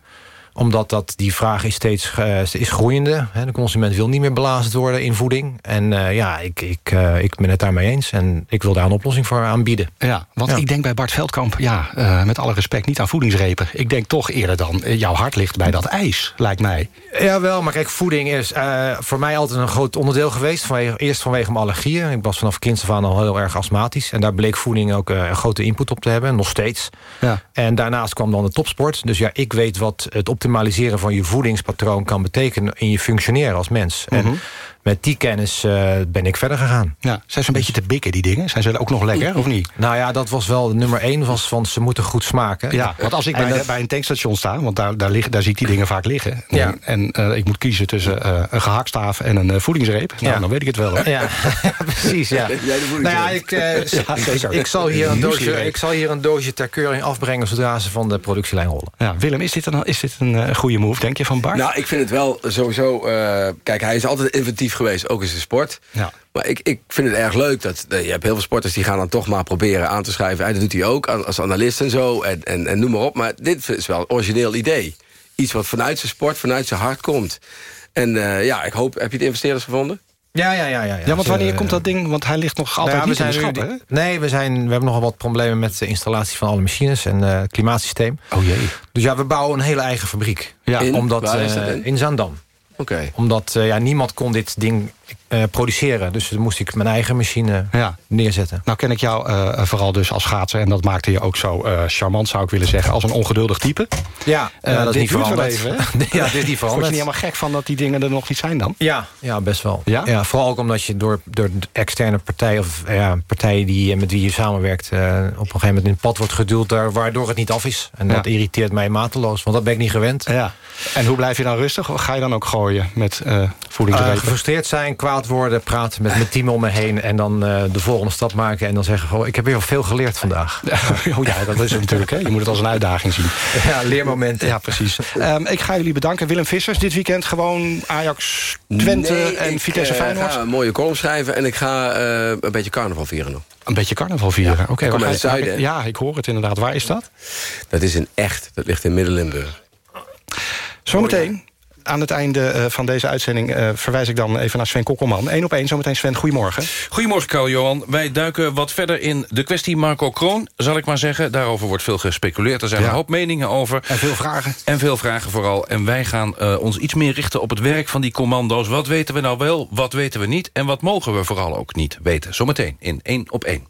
omdat dat, die vraag is steeds uh, is groeiende. De consument wil niet meer belazerd worden in voeding. En uh, ja, ik, ik, uh, ik ben het daarmee eens. En ik wil daar een oplossing voor aanbieden. Ja, want ja. ik denk bij Bart Veldkamp... ja, met alle respect niet aan voedingsrepen. Ik denk toch eerder dan... jouw hart ligt bij dat ijs, lijkt mij. Jawel, maar kijk, voeding is voor mij altijd een groot onderdeel geweest. Vanwege, eerst vanwege mijn allergieën. Ik was vanaf kinds af aan al heel erg astmatisch. En daar bleek voeding ook een grote input op te hebben. Nog steeds. Ja. En daarnaast kwam dan de topsport. Dus ja, ik weet wat het op optimaliseren van je voedingspatroon kan betekenen in je functioneren als mens. En met die kennis uh, ben ik verder gegaan. Ja, zijn ze een beetje te bikken, die dingen? Zijn ze ook nog lekker, of niet? Nou ja, dat was wel nummer één, was van ze moeten goed smaken. Ja, want als ik bij, dat... bij, een tankstation sta, want daar, daar, liggen, daar zie ik die dingen vaak liggen. Ja. En uh, ik moet kiezen tussen uh, een gehaktstaaf en een voedingsreep. Nou, ja. dan weet ik het wel. Hè? Ja, (laughs) precies, ja. (laughs) nou ja, ik, ja, ik, zal hier een doosje, ik zal hier een doosje ter keuring afbrengen... zodra ze van de productielijn rollen. Ja, Willem, is dit een, is dit een goede move, denk je, van Bart? Nou, ik vind het wel sowieso... kijk, hij is altijd inventief geweest, ook in zijn sport. Ja. Maar ik, ik vind het erg leuk dat je hebt heel veel sporters die gaan dan toch maar proberen aan te schrijven. En dat doet hij ook als analist en zo en, en, en noem maar op. Maar dit is wel een origineel idee. Iets wat vanuit zijn sport, vanuit zijn hart komt. En uh, ja, ik hoop, heb je de investeerders gevonden? Ja, ja, ja, ja. Ja, want wanneer komt dat ding? Want hij ligt nog altijd nou ja, niet in de schap, Nee, we, zijn, we hebben nogal wat problemen met de installatie van alle machines en uh, het klimaatsysteem. Oh jee. Dus ja, we bouwen een hele eigen fabriek. Ja. In, omdat, uh, in? in Zaandam. Okay. Omdat uh, ja, niemand kon dit ding uh, produceren. Dus dan moest ik mijn eigen machine ja. neerzetten. Nou ken ik jou uh, vooral dus als schaatser. En dat maakte je ook zo charmant, zou ik willen zeggen. Als een ongeduldig type. Ja, dat is niet veranderd. Even, (laughs) ja, dit is niet veranderd. (laughs) Word je niet helemaal gek van dat die dingen er nog niet zijn dan? Ja, ja best wel. Ja? Ja, vooral ook omdat je door, door externe partijen... of ja, partijen die, met wie je samenwerkt... op een gegeven moment in het pad wordt geduwd... waardoor het niet af is. En dat irriteert mij mateloos. Want dat ben ik niet gewend. Ja. En hoe blijf je dan rustig? Of ga je dan ook gooien met voedingsrepen? gefrustreerd zijn, kwaad worden, praten met mijn team om me heen... en dan uh, de volgende stap maken en dan zeggen... Goh, ik heb weer veel geleerd vandaag. (laughs) oh ja, dat is het natuurlijk. Hè. Je moet het als een uitdaging zien. (laughs) Ja, leermomenten. Ja, precies. Um, ik ga jullie bedanken. Willem Vissers, dit weekend gewoon Ajax, Twente nee, en Vitesse uh, Feyenoord? Ik ga een mooie column schrijven en ik ga uh, een beetje carnaval vieren nog. Een beetje carnaval vieren? Ja, Oké. Okay, het zuiden. Ja, ik hoor het inderdaad. Waar is dat? Dat is in Echt. Dat ligt in Midden-Limburg. Zometeen aan het einde van deze uitzending verwijs ik dan even naar Sven Kokkelman. Eén op één, zometeen Sven, goedemorgen. Goedemorgen, Karl-Johan. Wij duiken wat verder in de kwestie Marco Kroon, zal ik maar zeggen. Daarover wordt veel gespeculeerd. Er zijn een hoop meningen over. En veel vragen. En veel vragen vooral. En wij gaan ons iets meer richten op het werk van die commando's. Wat weten we nou wel, wat weten we niet... en wat mogen we vooral ook niet weten. Zometeen in één op één.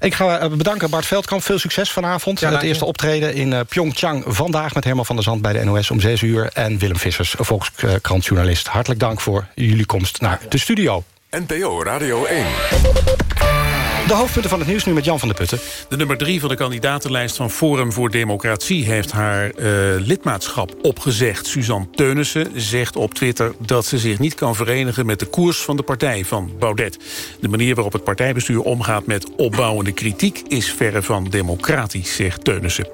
Ik ga bedanken Bart Veldkamp. Veel succes vanavond. Ja, het eerste optreden in Pyeongchang vandaag... met Herman van der Zand bij de NOS om 6 uur. En Willem Vissers, Volkskrantjournalist. Hartelijk dank voor jullie komst naar de studio. NPO Radio 1. De hoofdpunten van het nieuws nu met Jan van der Putten. De nummer drie van de kandidatenlijst van Forum voor Democratie... heeft haar uh, lidmaatschap opgezegd. Suzanne Teunissen zegt op Twitter dat ze zich niet kan verenigen... met de koers van de partij van Baudet. De manier waarop het partijbestuur omgaat met opbouwende kritiek... is verre van democratisch, zegt Teunissen.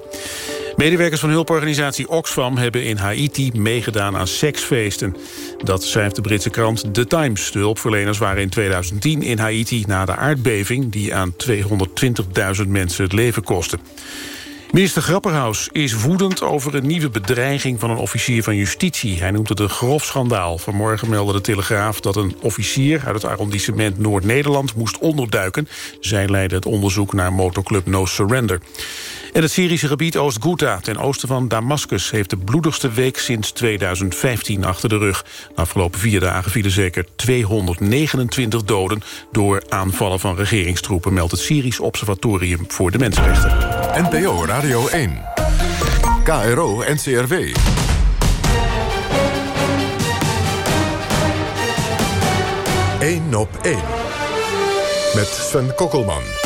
Medewerkers van hulporganisatie Oxfam hebben in Haiti meegedaan aan seksfeesten. Dat schrijft de Britse krant The Times. De hulpverleners waren in 2010 in Haiti na de aardbeving... die aan 220.000 mensen het leven kostte. Minister Grapperhaus is woedend over een nieuwe bedreiging van een officier van justitie. Hij noemt het een grof schandaal. Vanmorgen meldde de Telegraaf dat een officier uit het arrondissement Noord-Nederland moest onderduiken. Zij leidde het onderzoek naar motorclub No Surrender. En het Syrische gebied Oost-Ghouta, ten oosten van Damascus... heeft de bloedigste week sinds 2015 achter de rug. De afgelopen vier dagen vielen zeker 229 doden... door aanvallen van regeringstroepen... meldt het Syrisch Observatorium voor de Mensenrechten. NPO Radio 1. KRO NCRW. Eén op één. Met Sven Kokkelman.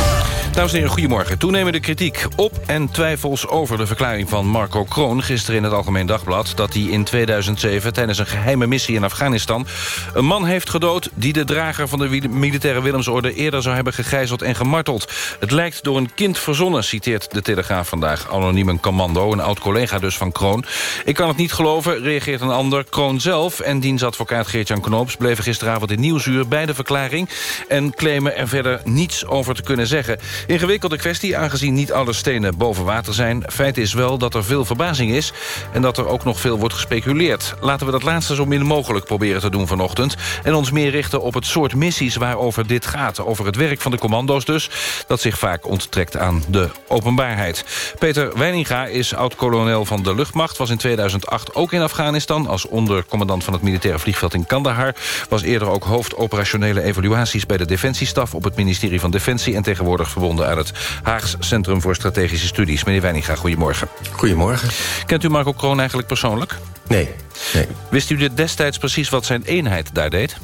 Dames en heren, goedemorgen. Toenemende kritiek op en twijfels over de verklaring van Marco Kroon... gisteren in het Algemeen Dagblad... dat hij in 2007 tijdens een geheime missie in Afghanistan... een man heeft gedood die de drager van de militaire Willemsorde... eerder zou hebben gegijzeld en gemarteld. Het lijkt door een kind verzonnen, citeert de Telegraaf vandaag. Anoniem een commando, een oud-collega dus van Kroon. Ik kan het niet geloven, reageert een ander. Kroon zelf en diens advocaat Geert-Jan Knoops... bleven gisteravond in Nieuwsuur bij de verklaring... en claimen er verder niets over te kunnen zeggen... Ingewikkelde kwestie, aangezien niet alle stenen boven water zijn. Feit is wel dat er veel verbazing is en dat er ook nog veel wordt gespeculeerd. Laten we dat laatste zo min mogelijk proberen te doen vanochtend... en ons meer richten op het soort missies waarover dit gaat. Over het werk van de commando's dus, dat zich vaak onttrekt aan de openbaarheid. Peter Weininga is oud-kolonel van de luchtmacht... was in 2008 ook in Afghanistan als ondercommandant van het militaire vliegveld in Kandahar. Was eerder ook hoofd operationele evaluaties bij de Defensiestaf... op het ministerie van Defensie en tegenwoordig verbonden aan het Haags Centrum voor Strategische Studies. Meneer Weininga, goedemorgen. Goedemorgen. Kent u Marco Kroon eigenlijk persoonlijk? Nee. nee. Wist u destijds precies wat zijn eenheid daar deed?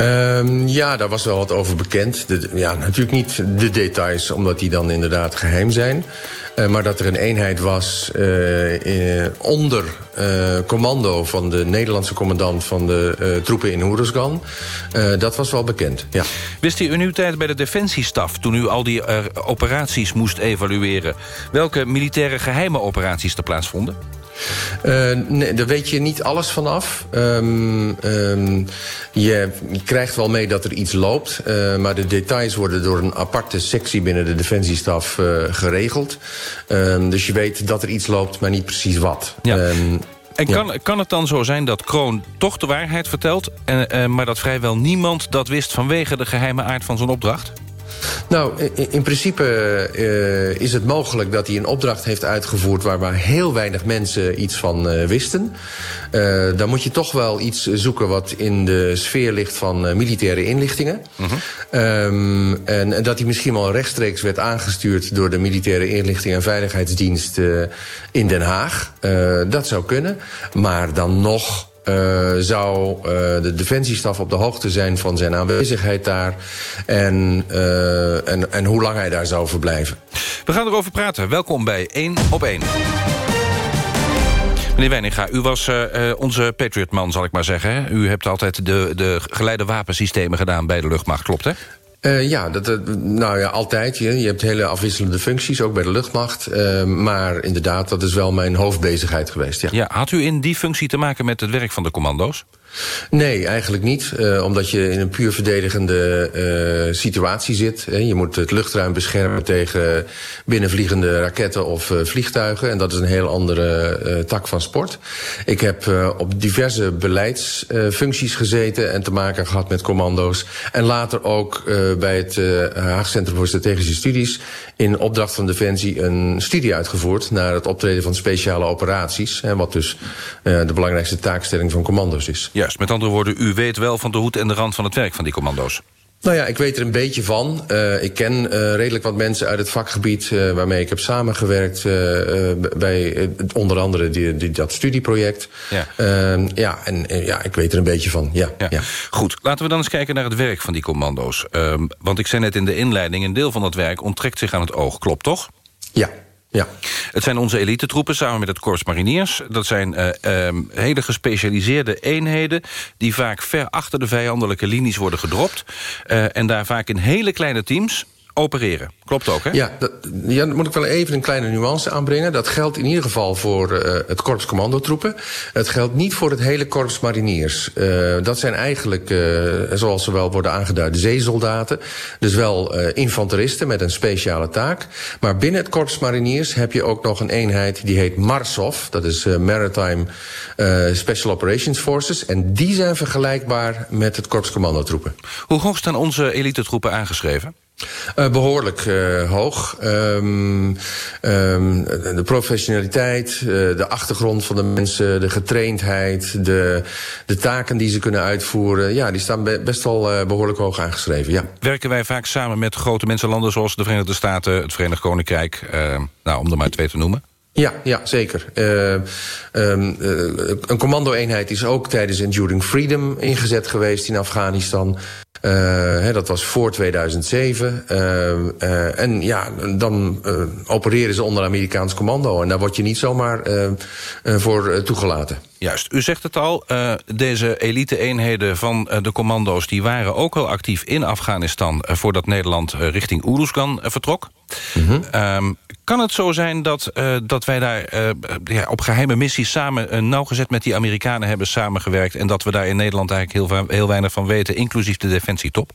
Um, ja, daar was wel wat over bekend. De, ja, natuurlijk niet de details, omdat die dan inderdaad geheim zijn. Uh, maar dat er een eenheid was uh, onder uh, commando van de Nederlandse commandant van de troepen in Oeruzgan. dat was wel bekend, ja. Wist u in uw tijd bij de defensiestaf, toen u al die operaties moest evalueren... welke militaire geheime operaties er plaatsvonden? Uh, nee, daar weet je niet alles vanaf. Um, um, je, je, krijgt wel mee dat er iets loopt. Uh, maar de details worden door een aparte sectie binnen de defensiestaf uh, geregeld. Um, dus je weet dat er iets loopt, maar niet precies wat. Ja. En kan, ja. kan het dan zo zijn dat Kroon toch de waarheid vertelt... En, maar dat vrijwel niemand dat wist vanwege de geheime aard van zijn opdracht? Nou, in, in principe uh, is het mogelijk dat hij een opdracht heeft uitgevoerd... waar maar heel weinig mensen iets van uh, wisten. Uh, dan moet je toch wel iets zoeken wat in de sfeer ligt van militaire inlichtingen. -huh. um, en, en, dat hij misschien wel rechtstreeks werd aangestuurd... door de militaire inlichting en veiligheidsdienst in Den Haag. dat zou kunnen. Maar dan nog... Uh, zou uh, de defensiestaf op de hoogte zijn van zijn aanwezigheid daar... En, uh, en, en hoe lang hij daar zou verblijven. We gaan erover praten. Welkom bij 1 op 1. Meneer Weininga, u was onze Patriot-man, zal ik maar zeggen. U hebt altijd de, de geleide wapensystemen gedaan bij de luchtmacht, klopt hè? Uh, ja, dat, uh, nou ja, altijd. Je, je hebt hele afwisselende functies, ook bij de luchtmacht. Uh, maar inderdaad, dat is wel mijn hoofdbezigheid geweest, ja. Had u in die functie te maken met het werk van de commando's? Nee, eigenlijk niet. Uh, omdat je in een puur verdedigende uh, situatie zit. Hè. Je moet het luchtruim beschermen tegen binnenvliegende raketten of uh, vliegtuigen. En dat is een heel andere tak van sport. Ik heb op diverse beleidsfuncties gezeten en te maken gehad met commando's. En later ook bij het Haag Centrum voor Strategische Studies... in opdracht van Defensie een studie uitgevoerd... naar het optreden van speciale operaties. Hè, wat dus de belangrijkste taakstelling van commando's is. Ja. Juist, met andere woorden, u weet wel van de hoed en de rand van het werk van die commando's. Nou ja, ik weet er een beetje van. Uh, ik ken uh, redelijk wat mensen uit het vakgebied uh, waarmee ik heb samengewerkt. bij onder andere die, die, dat studieproject. Ja, ehm, ja en ja, ik weet er een beetje van. Ja, ja. ja, Goed, laten we dan eens kijken naar het werk van die commando's. Ehm, want ik zei net in de inleiding, een deel van dat werk onttrekt zich aan het oog. Klopt toch? Ja. Ja. Het zijn onze elitetroepen samen met het Korps Mariniers. Dat zijn uh, um, hele gespecialiseerde eenheden... die vaak ver achter de vijandelijke linies worden gedropt. Uh, en daar vaak in hele kleine teams opereren. Klopt ook, hè? Ja, dat, ja, moet ik wel even een kleine nuance aanbrengen. Dat geldt in ieder geval voor uh, het korps commandotroepen. Het geldt niet voor het hele korps mariniers. Uh, dat zijn eigenlijk, uh, zoals ze wel worden aangeduid, zeesoldaten. Dus wel infanteristen met een speciale taak. Maar binnen het korps mariniers heb je ook nog een eenheid... die heet MARSOF, dat is Maritime Special Operations Forces. En die zijn vergelijkbaar met het korps commandotroepen. Hoe hoog staan onze elite troepen aangeschreven? Uh, behoorlijk uh, hoog. Um, um, de professionaliteit, uh, de achtergrond van de mensen, de getraindheid, de, de taken die ze kunnen uitvoeren, ja, die staan be best wel behoorlijk hoog aangeschreven. Ja. Werken wij vaak samen met grote mensenlanden zoals de Verenigde Staten, het Verenigd Koninkrijk, nou, om er maar twee te noemen? Ja, ja zeker. Uh, um, uh, een commando-eenheid is ook tijdens Enduring Freedom ingezet geweest in Afghanistan. Uh, hè, dat was voor 2007. Uh, en ja, dan opereren ze onder Amerikaans commando. En daar word je niet zomaar voor toegelaten. Juist, u zegt het al, deze elite-eenheden van de commando's... die waren ook al actief in Afghanistan... Voordat Nederland richting Oeruzgan vertrok. Mm -hmm. Kan het zo zijn dat, dat wij daar ja, op geheime missies... samen nauwgezet met die Amerikanen hebben samengewerkt... en dat we daar in Nederland eigenlijk heel, heel weinig van weten... inclusief de defensietop?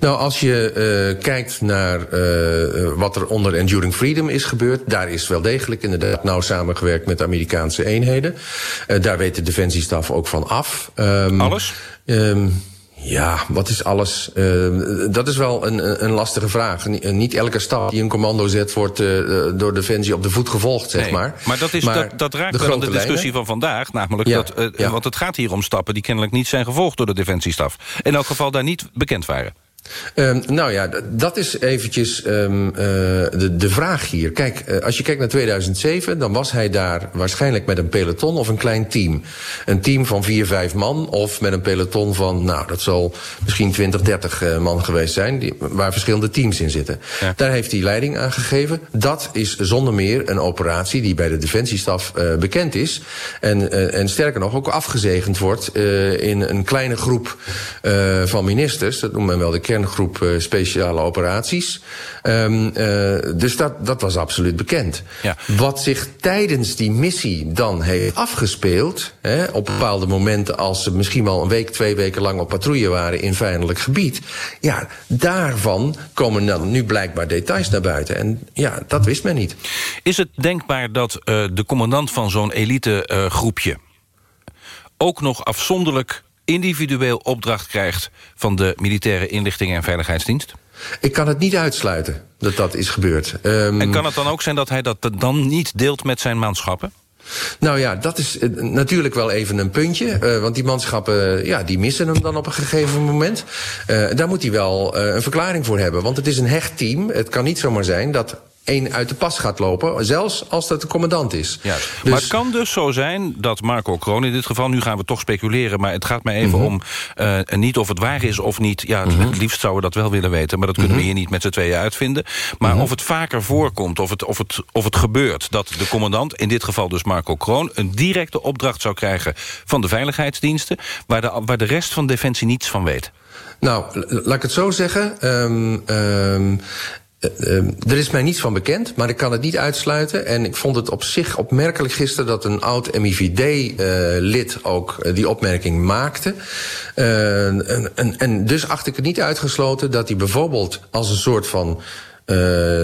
Nou, als je uh, kijkt naar uh, wat er onder Enduring Freedom is gebeurd... daar is wel degelijk inderdaad nauw samengewerkt met Amerikaanse eenheden. Uh, daar weet de defensiestaf ook van af. Um, Alles? Um, ja, wat is alles? Uh, dat is wel een, een lastige vraag. Niet elke stap die een commando zet... wordt uh, door Defensie op de voet gevolgd, zeg nee, maar. Maar dat, is, maar dat, dat raakt de wel de discussie lijnen. van vandaag. Namelijk ja, dat, uh, ja. want het gaat hier om stappen... die kennelijk niet zijn gevolgd door de Defensiestaf. In elk geval daar niet bekend waren. Um, nou ja, dat is eventjes um, uh, de, de vraag hier. Kijk, uh, als je kijkt naar 2007, dan was hij daar waarschijnlijk met een peloton of een klein team. Een team van vier, vijf man of met een peloton van, nou, dat zal misschien 20, 30 uh, man geweest zijn, die, waar verschillende teams in zitten. Ja. Daar heeft hij leiding aan gegeven. Dat is zonder meer een operatie die bij de defensiestaf bekend is. En, en sterker nog, ook afgezegend wordt in een kleine groep van ministers. Dat noemt men wel de kerngroep uh, speciale operaties. Um, uh, dus dat, dat was absoluut bekend. Ja. Wat zich tijdens die missie dan heeft afgespeeld... Hè, op bepaalde momenten als ze misschien wel een week, twee weken lang op patrouille waren... in vijandelijk gebied, ja, daarvan komen dan nu blijkbaar details naar buiten. En ja, dat wist men niet. Is het denkbaar dat uh, de commandant van zo'n elite groepje ook nog afzonderlijk individueel opdracht krijgt... van de militaire inlichting en veiligheidsdienst? Ik kan het niet uitsluiten dat dat is gebeurd. Um, en kan het dan ook zijn dat hij dat dan niet deelt met zijn manschappen? Nou ja, dat is uh, natuurlijk wel even een puntje. Uh, want die manschappen, uh, ja, die missen hem dan op een gegeven moment. daar moet hij wel een verklaring voor hebben. Want het is een hecht team. Het kan niet zomaar zijn dat één uit de pas gaat lopen, zelfs als dat de commandant is. Ja. Dus... Maar het kan dus zo zijn dat Marco Kroon in dit geval... nu gaan we toch speculeren, maar het gaat mij even mm -hmm. om... Uh, niet of het waar is of niet. Ja, het mm -hmm. liefst zouden we dat wel willen weten... maar dat kunnen mm -hmm. we hier niet met z'n tweeën uitvinden. Maar of het vaker voorkomt, of het, of, het, of het gebeurt... dat de commandant, in dit geval dus Marco Kroon... een directe opdracht zou krijgen van de veiligheidsdiensten... waar de, waar de rest van Defensie niets van weet. Nou, laat ik het zo zeggen. Um, um, er is mij niets van bekend, maar ik kan het niet uitsluiten. En ik vond het op zich opmerkelijk gisteren dat een oud MIVD-lid ook die opmerking maakte. En, en, dus acht ik het niet uitgesloten dat hij bijvoorbeeld als een soort van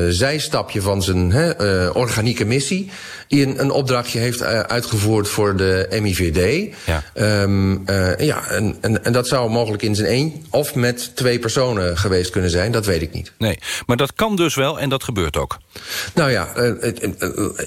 zijstapje van zijn uh, organieke missie... die een, opdrachtje heeft uh, uitgevoerd voor de MIVD. Ja, um, ja en, en, en, dat zou mogelijk in zijn één of met twee personen geweest kunnen zijn. Dat weet ik niet. Nee, maar dat kan dus wel en dat gebeurt ook. Nou ja,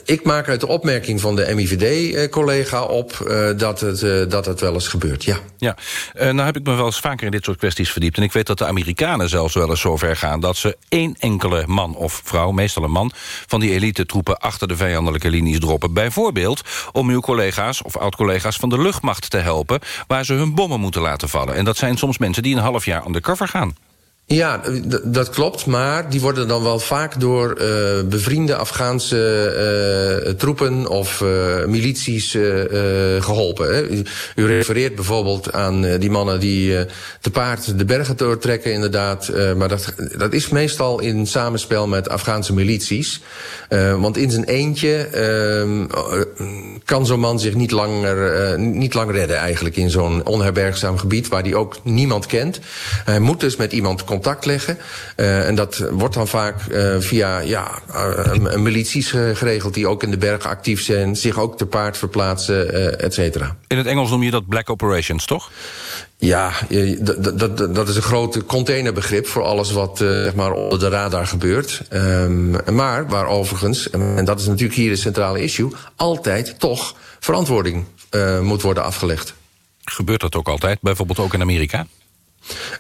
ik maak uit de opmerking van de MIVD-collega op... dat, het, dat het wel eens gebeurt, ja. Ja, nou heb ik me wel eens vaker in dit soort kwesties verdiept... en ik weet dat de Amerikanen zelfs wel eens zover gaan... dat ze één enkele man of vrouw, meestal een man... van die elite troepen achter de vijandelijke linies droppen. Bijvoorbeeld om uw collega's of oud-collega's van de luchtmacht te helpen... waar ze hun bommen moeten laten vallen. En dat zijn soms mensen die een half jaar undercover gaan. Ja, dat klopt, maar die worden dan wel vaak door uh, bevriende Afghaanse uh, troepen of uh, milities geholpen. Hè. U, u, refereert bijvoorbeeld aan die mannen die te paard de bergen doortrekken, inderdaad. maar dat, dat is meestal in samenspel met Afghaanse milities. want in zijn eentje ehm, kan zo'n man zich niet, langer, niet lang redden eigenlijk in zo'n onherbergzaam gebied waar hij ook niemand kent. Hij moet dus met iemand contact leggen. Uh, en dat wordt dan vaak uh, via ja, uh, milities geregeld... die ook in de bergen actief zijn, zich ook te paard verplaatsen, et cetera. In het Engels noem je dat black operations, toch? Ja, dat, dat is een groot containerbegrip voor alles wat zeg maar onder de radar gebeurt. Um, maar waar overigens, en dat is natuurlijk hier het centrale issue... altijd toch verantwoording moet worden afgelegd. Gebeurt dat ook altijd, bijvoorbeeld ook in Amerika?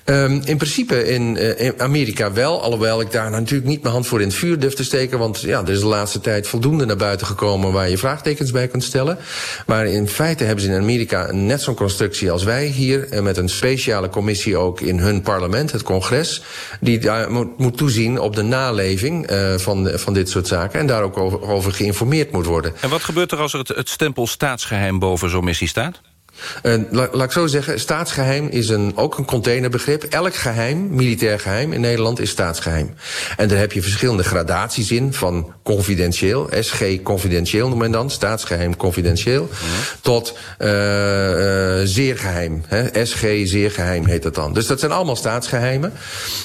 Um, in principe in, uh, in, Amerika wel, alhoewel ik daar natuurlijk niet mijn hand voor in het vuur durf te steken, want ja, er is de laatste tijd voldoende naar buiten gekomen waar je vraagtekens bij kunt stellen. Maar in feite hebben ze in Amerika net zo'n constructie als wij hier, en met een speciale commissie ook in hun parlement, het congres, die daar moet, moet toezien op de naleving uh, van, van dit soort zaken en daar ook over, over, geïnformeerd moet worden. En wat gebeurt er als er het, het stempel staatsgeheim boven zo'n missie staat? Uh, laat ik zo zeggen, staatsgeheim is een, ook een containerbegrip. Elk geheim, militair geheim in Nederland, is staatsgeheim. En daar heb je verschillende gradaties in, van confidentieel, SG confidentieel noemen men dan, staatsgeheim confidentieel, -hmm. tot uh, uh, zeer geheim. Hè? SG zeer geheim heet dat dan. Dus dat zijn allemaal staatsgeheimen.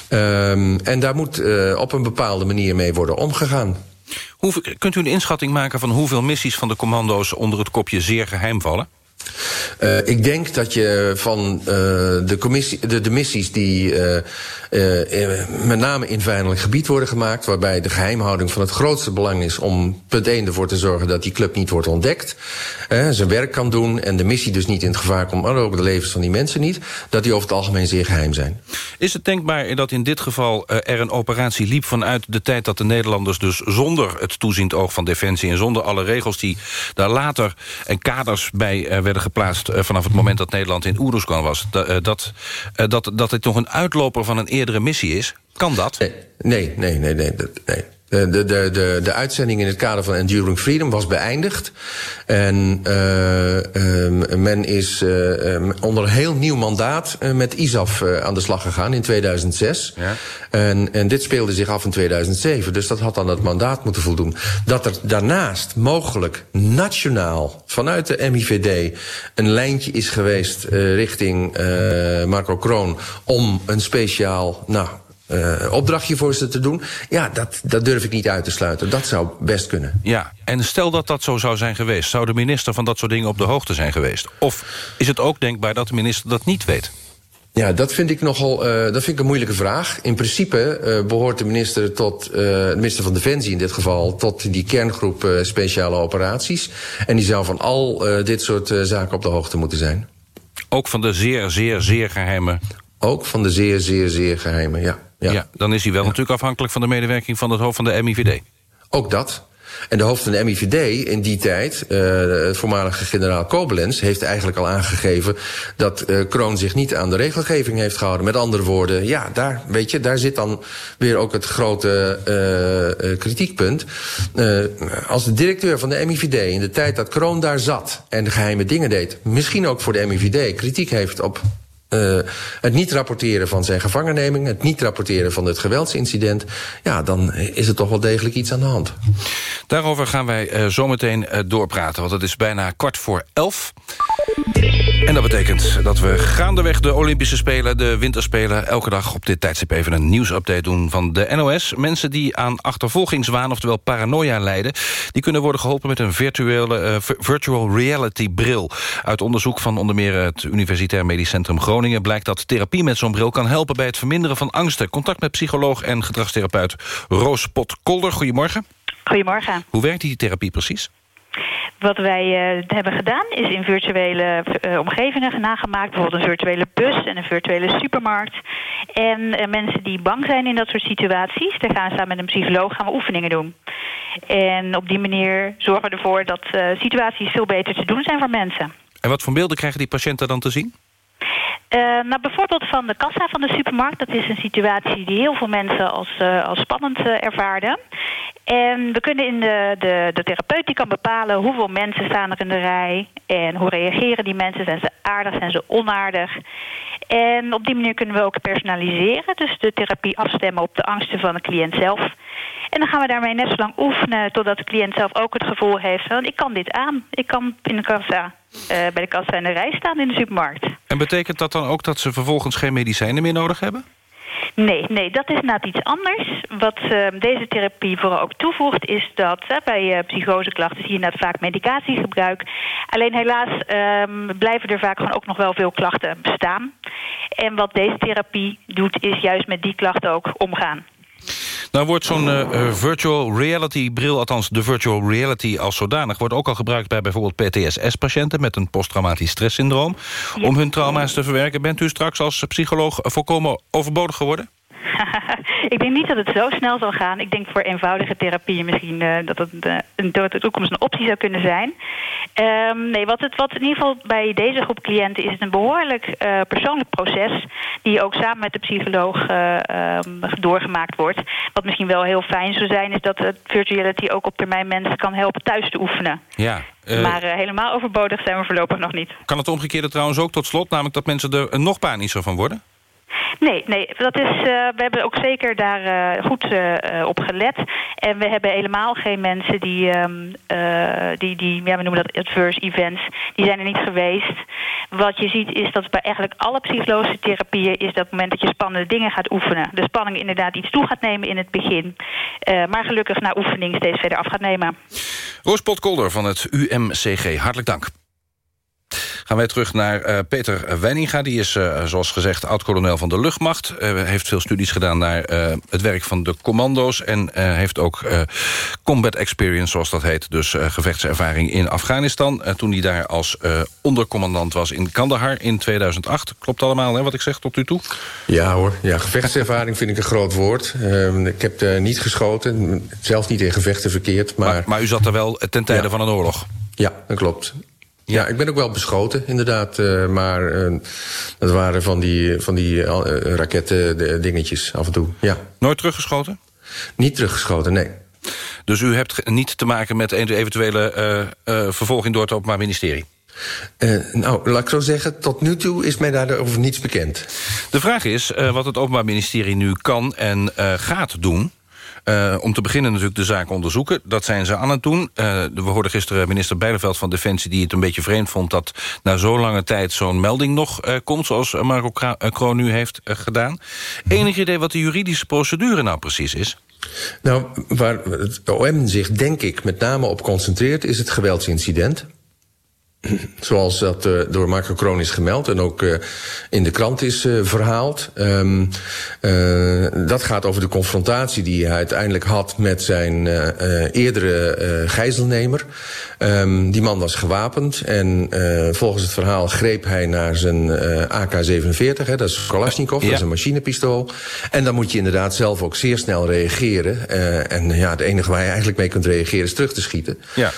Um, en daar moet op een bepaalde manier mee worden omgegaan. Hoe, kunt u een inschatting maken van hoeveel missies van de commando's onder het kopje zeer geheim vallen? Uh, ik denk dat je van uh, de, commissie, de, missies die uh, met name in vijandelijk gebied worden gemaakt... waarbij de geheimhouding van het grootste belang is... om punt 1 ervoor te zorgen dat die club niet wordt ontdekt... zijn werk kan doen en de missie dus niet in het gevaar komt... maar ook de levens van die mensen niet... dat die over het algemeen zeer geheim zijn. Is het denkbaar dat in dit geval er een operatie liep... vanuit de tijd dat de Nederlanders dus zonder het toeziend oog van Defensie... en zonder alle regels die daar later en kaders bij geplaatst... vanaf het moment dat Nederland in Oeruzkan was... dat, dat, dat, dat het nog een uitloper van een eerdere missie is. Kan dat? Nee, nee, nee, nee. nee. De, de, de, de uitzending in het kader van Enduring Freedom was beëindigd. En uh, uh, men is uh, onder een heel nieuw mandaat met ISAF aan de slag gegaan in 2006. Ja. En, en dit speelde zich af in 2007. Dus dat had aan het mandaat moeten voldoen. Dat er daarnaast mogelijk nationaal vanuit de MIVD een lijntje is geweest richting Marco Kroon om een speciaal, nou uh, opdrachtje voor ze te doen. Ja, dat, dat durf ik niet uit te sluiten. Dat zou best kunnen. Ja, en stel dat dat zo zou zijn geweest... zou de minister van dat soort dingen op de hoogte zijn geweest? Of is het ook denkbaar dat de minister dat niet weet? Ja, dat vind ik nogal uh, dat vind ik een moeilijke vraag. In principe uh, behoort de minister tot uh, de minister van Defensie in dit geval tot die kerngroep speciale operaties. En die zou van al dit soort zaken op de hoogte moeten zijn. Ook van de zeer, zeer, zeer geheime. Ook van de zeer, zeer, zeer geheime, ja. Ja. ja. dan is hij wel natuurlijk afhankelijk van de medewerking van het hoofd van de MIVD. Ook dat. En de hoofd van de MIVD in die tijd, uh, het voormalige generaal Koblenz... heeft eigenlijk al aangegeven dat uh, Kroon zich niet aan de regelgeving heeft gehouden. Met andere woorden, ja, daar, weet je, daar zit dan weer ook het grote uh, kritiekpunt. als de directeur van de MIVD in de tijd dat Kroon daar zat... en de geheime dingen deed, misschien ook voor de MIVD kritiek heeft op uh, het niet rapporteren van zijn gevangenneming... het niet rapporteren van het geweldsincident... ja, dan is er toch wel degelijk iets aan de hand. Daarover gaan wij uh, zometeen uh, doorpraten, want het is bijna kwart voor elf. En dat betekent dat we gaandeweg de Olympische Spelen, de Winterspelen... elke dag op dit tijdstip even een nieuwsupdate doen van de NOS. Mensen die aan achtervolgingswaan, oftewel paranoia lijden... die kunnen worden geholpen met een virtuele, virtual reality bril. Uit onderzoek van onder meer het Universitair Medisch Centrum Groningen... blijkt dat therapie met zo'n bril kan helpen bij het verminderen van angsten. Contact met psycholoog en gedragstherapeut Roos Pot-Kolder. Goedemorgen. Goedemorgen. Hoe werkt die therapie precies? Wat wij uh, hebben gedaan is in virtuele uh, omgevingen nagemaakt. Bijvoorbeeld een virtuele bus en een virtuele supermarkt. En uh, mensen die bang zijn in dat soort situaties... daar gaan we samen met een psycholoog gaan we oefeningen doen. En op die manier zorgen we ervoor dat situaties veel beter te doen zijn voor mensen. En wat voor beelden krijgen die patiënten dan te zien? Uh, nou, bijvoorbeeld van de kassa van de supermarkt. Dat is een situatie die heel veel mensen als, uh, als spannend uh, ervaarden. En we kunnen in de, de, de therapeut die kan bepalen hoeveel mensen staan er in de rij. En hoe reageren die mensen? Zijn ze aardig? Zijn ze onaardig? En op die manier kunnen we ook personaliseren. Dus de therapie afstemmen op de angsten van de cliënt zelf. En dan gaan we daarmee net zo lang oefenen totdat de cliënt zelf ook het gevoel heeft van ik kan dit aan. Ik kan in de kassa, uh, bij de kassa in de rij staan in de supermarkt. En betekent dat dan ook dat ze vervolgens geen medicijnen meer nodig hebben? Nee, nee, dat is inderdaad iets anders. Wat uh, deze therapie vooral ook toevoegt... is dat bij uh, psychoseklachten zie je inderdaad vaak medicatiegebruik. Alleen helaas blijven er vaak gewoon ook nog wel veel klachten bestaan. En wat deze therapie doet, is juist met die klachten ook omgaan. Nou wordt zo'n uh, virtual reality bril, althans de virtual reality als zodanig... wordt ook al gebruikt bij bijvoorbeeld PTSS-patiënten... met een posttraumatisch stresssyndroom. Ja. Om hun trauma's te verwerken. Bent u straks als psycholoog volkomen overbodig geworden? (laughs) ik denk niet dat het zo snel zal gaan. Ik denk voor eenvoudige therapieën misschien uh, dat het uh, in de toekomst een optie zou kunnen zijn. Um, nee, wat, het, wat in ieder geval bij deze groep cliënten is het een behoorlijk uh, persoonlijk proces... die ook samen met de psycholoog um, doorgemaakt wordt. Wat misschien wel heel fijn zou zijn... is dat het virtuality ook op termijn mensen kan helpen thuis te oefenen. Ja, maar helemaal overbodig zijn we voorlopig nog niet. Kan het omgekeerde trouwens ook tot slot? Namelijk dat mensen er nog panischer van worden? Nee, nee dat is, uh, we hebben ook zeker daar uh, goed uh, op gelet. En we hebben helemaal geen mensen die, um, die, die ja, we noemen dat adverse events, die zijn er niet geweest. Wat je ziet is dat bij eigenlijk alle psychologische therapieën is dat moment dat je spannende dingen gaat oefenen. De spanning inderdaad iets toe gaat nemen in het begin. maar gelukkig na oefening steeds verder af gaat nemen. Roos Potkolder van het UMCG, hartelijk dank. Gaan wij terug naar uh, Peter Weininga. Die is, uh, zoals gezegd, oud-kolonel van de luchtmacht. Uh, heeft veel studies gedaan naar het werk van de commando's... en heeft ook combat experience, zoals dat heet. Dus gevechtservaring in Afghanistan. toen hij daar als ondercommandant was in Kandahar in 2008. Klopt allemaal, hè, wat ik zeg tot nu toe? Ja hoor, ja, gevechtservaring vind ik een groot woord. Ehm, ik heb niet geschoten, zelf niet in gevechten verkeerd. Maar, maar, maar u zat er wel ten tijde ja. van een oorlog? Ja, dat klopt. Ja, ik ben ook wel beschoten, inderdaad. Uh, maar uh, dat waren van die, van die uh, raketten dingetjes af en toe, ja. Nooit teruggeschoten? Niet teruggeschoten, nee. Dus u hebt niet te maken met een eventuele vervolging door het Openbaar Ministerie? nou, laat ik zo zeggen, tot nu toe is mij daarover niets bekend. De vraag is wat het Openbaar Ministerie nu kan en gaat doen... Uh, om te beginnen natuurlijk de zaak onderzoeken. Dat zijn ze aan het doen. Uh, we hoorden gisteren minister Bijleveld van Defensie... die het een beetje vreemd vond dat na zo'n lange tijd... zo'n melding nog uh, komt, zoals Marco Kroon nu heeft gedaan. Enig idee wat de juridische procedure nou precies is? Nou, waar het OM zich denk ik met name op concentreert... is het geweldsincident. (clears throat) Zoals dat uh, door Marco Kroon is gemeld en ook uh, in de krant is uh, verhaald. Um, dat gaat over de confrontatie die hij uiteindelijk had met zijn eerdere gijzelnemer. Um, die man was gewapend en volgens het verhaal greep hij naar zijn AK-47. Dat is Kalashnikov, ja. dat is een machinepistool. En dan moet je inderdaad zelf ook zeer snel reageren. en ja, het enige waar je eigenlijk mee kunt reageren is terug te schieten. Ja.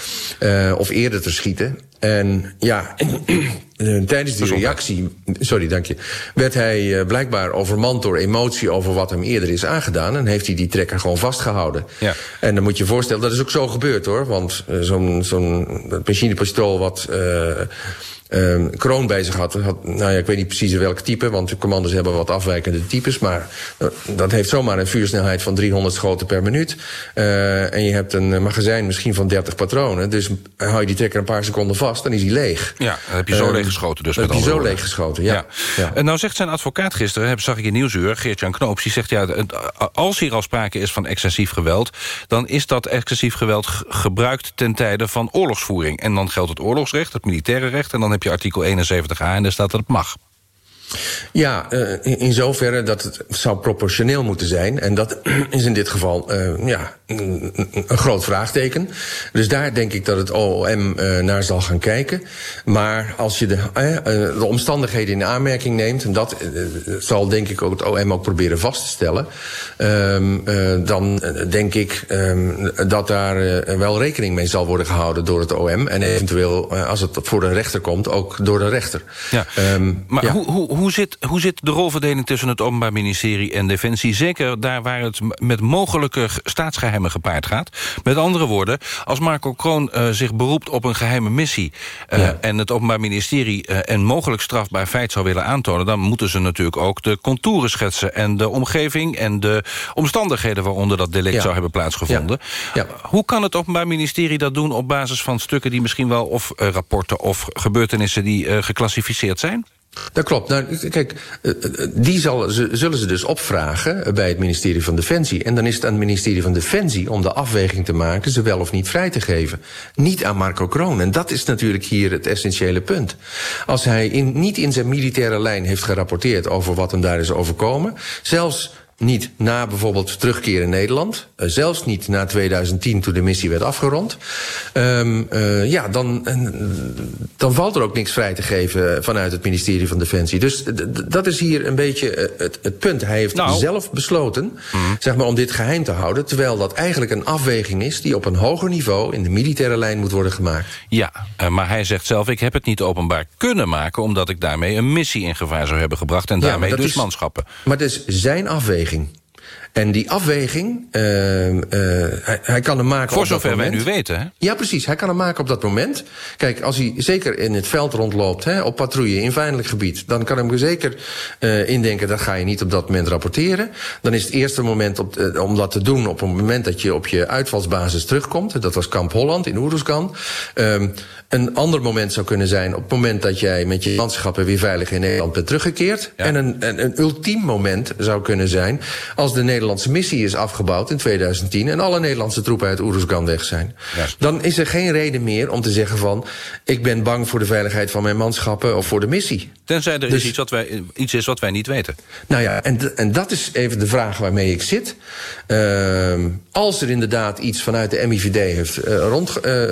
of eerder te schieten. En ja, (clears throat) tijdens die reactie, sorry, dank je, werd hij uh, blijkbaar overmand door emotie over wat hem eerder is aangedaan. En heeft hij die trekker gewoon vastgehouden. Ja. En dan moet je je voorstellen, dat is ook zo gebeurd hoor. Want uh, zo'n zo'n machinepistool wat uh, um, Kroon bij zich had, had. Nou ja, ik weet niet precies welk type, want de commanders hebben wat afwijkende types. Maar uh, dat heeft zomaar een vuursnelheid van 300 schoten per minuut. Uh, en je hebt een magazijn misschien van 30 patronen. Dus hou je die trekker een paar seconden vast, dan is hij leeg. Ja, dan heb je zo uh, leeg geschoten dus. Dan heb je zo leeg geschoten, ja. ja. ja. En nou zegt zijn advocaat gisteren, zag ik in Nieuwsuur, Geert-Jan Knoops... die zegt, ja, als hier al sprake is van excessief geweld... dan is dat excessief geweld gebruikt ten tijde van oorlogsvoering. En dan geldt het oorlogsrecht, het militaire recht... en dan heb je artikel 71a en daar staat dat het mag. Ja, uh, in zoverre dat het zou proportioneel moeten zijn. En dat (clears throat) is in dit geval uh, ja, een, groot vraagteken. Dus daar denk ik dat het OOM uh, naar zal gaan kijken. Maar als je de, de omstandigheden in aanmerking neemt... en dat zal denk ik ook het OM ook proberen vast te stellen... Um, dan denk ik um, dat daar wel rekening mee zal worden gehouden door het OM. En eventueel, als het voor een rechter komt, ook door de rechter. Ja. Um, maar ja. hoe, hoe hoe zit, hoe zit de rolverdeling tussen het Openbaar Ministerie en Defensie? Zeker daar waar het met mogelijke staatsgeheimen gepaard gaat. Met andere woorden, als Marco Kroon uh, zich beroept op een geheime missie... Uh, ja. en het Openbaar Ministerie uh, een mogelijk strafbaar feit zou willen aantonen... dan moeten ze natuurlijk ook de contouren schetsen... en de omgeving en de omstandigheden waaronder dat delict ja. zou hebben plaatsgevonden. Ja. Hoe kan het Openbaar Ministerie dat doen op basis van stukken... die misschien wel of rapporten of gebeurtenissen die geclassificeerd zijn? Dat klopt. Nou, kijk, die zal, zullen ze dus opvragen bij het ministerie van Defensie. En dan is het aan het ministerie van Defensie om de afweging te maken... ze wel of niet vrij te geven. Niet aan Marco Kroon. En dat is natuurlijk hier het essentiële punt. Als hij in, niet in zijn militaire lijn heeft gerapporteerd... over wat hem daar is overkomen... zelfs niet na bijvoorbeeld terugkeer in Nederland. Uh, zelfs niet na 2010 toen de missie werd afgerond. Um, uh, ja, dan, dan valt er ook niks vrij te geven vanuit het ministerie van Defensie. Dus dat is hier een beetje het, het punt. Hij heeft nou. zelf besloten mm. zeg maar, om dit geheim te houden... terwijl dat eigenlijk een afweging is die op een hoger niveau... in de militaire lijn moet worden gemaakt. Ja, maar hij zegt zelf, ik heb het niet openbaar kunnen maken... omdat ik daarmee een missie in gevaar zou hebben gebracht... en daarmee ja, dus is, manschappen. Maar het is zijn afweging en die afweging, uh, uh, hij, hij, kan hem maken Voor op zover dat wij moment. nu weten, hè? Ja, precies. Hij kan hem maken op dat moment. Kijk, als hij zeker in het veld rondloopt, hè, op patrouille in vijandelijk gebied... dan kan hem zeker uh, indenken, dat ga je niet op dat moment rapporteren. Dan is het eerste moment op, om dat te doen op het moment dat je op je uitvalsbasis terugkomt. Dat was Kamp Holland in Oeruzkan. Um, een ander moment zou kunnen zijn op het moment dat jij met je manschappen weer veilig in Nederland bent teruggekeerd. Ja. En een, een, een ultiem moment zou kunnen zijn als de Nederlandse missie is afgebouwd in 2010 en alle Nederlandse troepen uit Oeruzgan weg zijn. Ja. Dan is er geen reden meer om te zeggen van ik ben bang voor de veiligheid van mijn manschappen of voor de missie. Tenzij er dus, is iets, wat wij, iets is wat wij niet weten. Nou ja, en, en dat is even de vraag waarmee ik zit. Uh, als er inderdaad iets vanuit de MIVD heeft uh, rond, uh,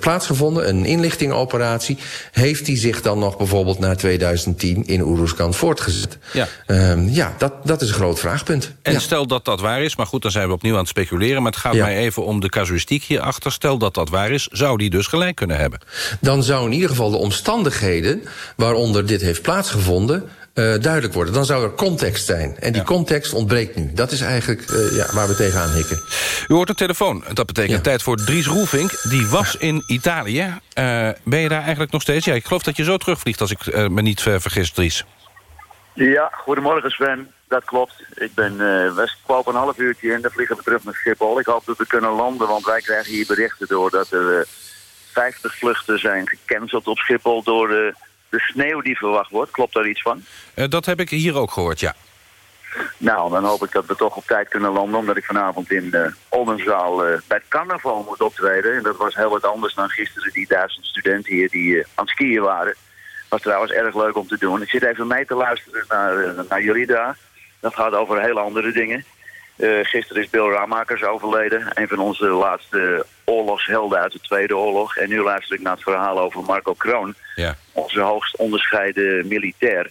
plaatsgevonden, een inlichtingoperatie... heeft die zich dan nog bijvoorbeeld na 2010 in Oeruzkan voortgezet? Ja, um, ja dat, dat is een groot vraagpunt. En ja. stel dat dat waar is, maar goed, dan zijn we opnieuw aan het speculeren... maar het gaat ja. mij even om de casuïstiek hierachter. Stel dat dat waar is, zou die dus gelijk kunnen hebben? Dan zou in ieder geval de omstandigheden waaronder dit heeft plaatsgevonden... Uh, duidelijk worden. Dan zou er context zijn. En die ja. context ontbreekt nu. Dat is eigenlijk uh, ja, waar we tegenaan hikken. U hoort een telefoon. Dat betekent ja. tijd voor Dries Roelvink. Die was in Italië. Uh, ben je daar eigenlijk nog steeds? Ja, ik geloof dat je zo terugvliegt als ik me niet vergis, Dries. Ja, goedemorgen Sven. Dat klopt. Ik ben uh, West een half uurtje en dan vliegen we terug naar Schiphol. Ik hoop dat we kunnen landen, want wij krijgen hier berichten door dat er uh, 50 vluchten zijn gecanceld op Schiphol door de, de sneeuw die verwacht wordt. Klopt daar iets van? Uh, dat heb ik hier ook gehoord, ja. Nou, dan hoop ik dat we toch op tijd kunnen landen, omdat ik vanavond in uh, Oldenzaal uh, bij het carnaval moet optreden. En dat was heel wat anders dan gisteren die duizend studenten hier die uh, aan het skiën waren. Was trouwens erg leuk om te doen. Ik zit even mee te luisteren naar, naar jullie daar. Dat gaat over hele andere dingen. Uh, gisteren is Bill Ramakers overleden. Een van onze laatste oorlogshelden uit de Tweede Oorlog. En nu luister ik naar het verhaal over Marco Kroon. Ja. Onze hoogst onderscheiden militair.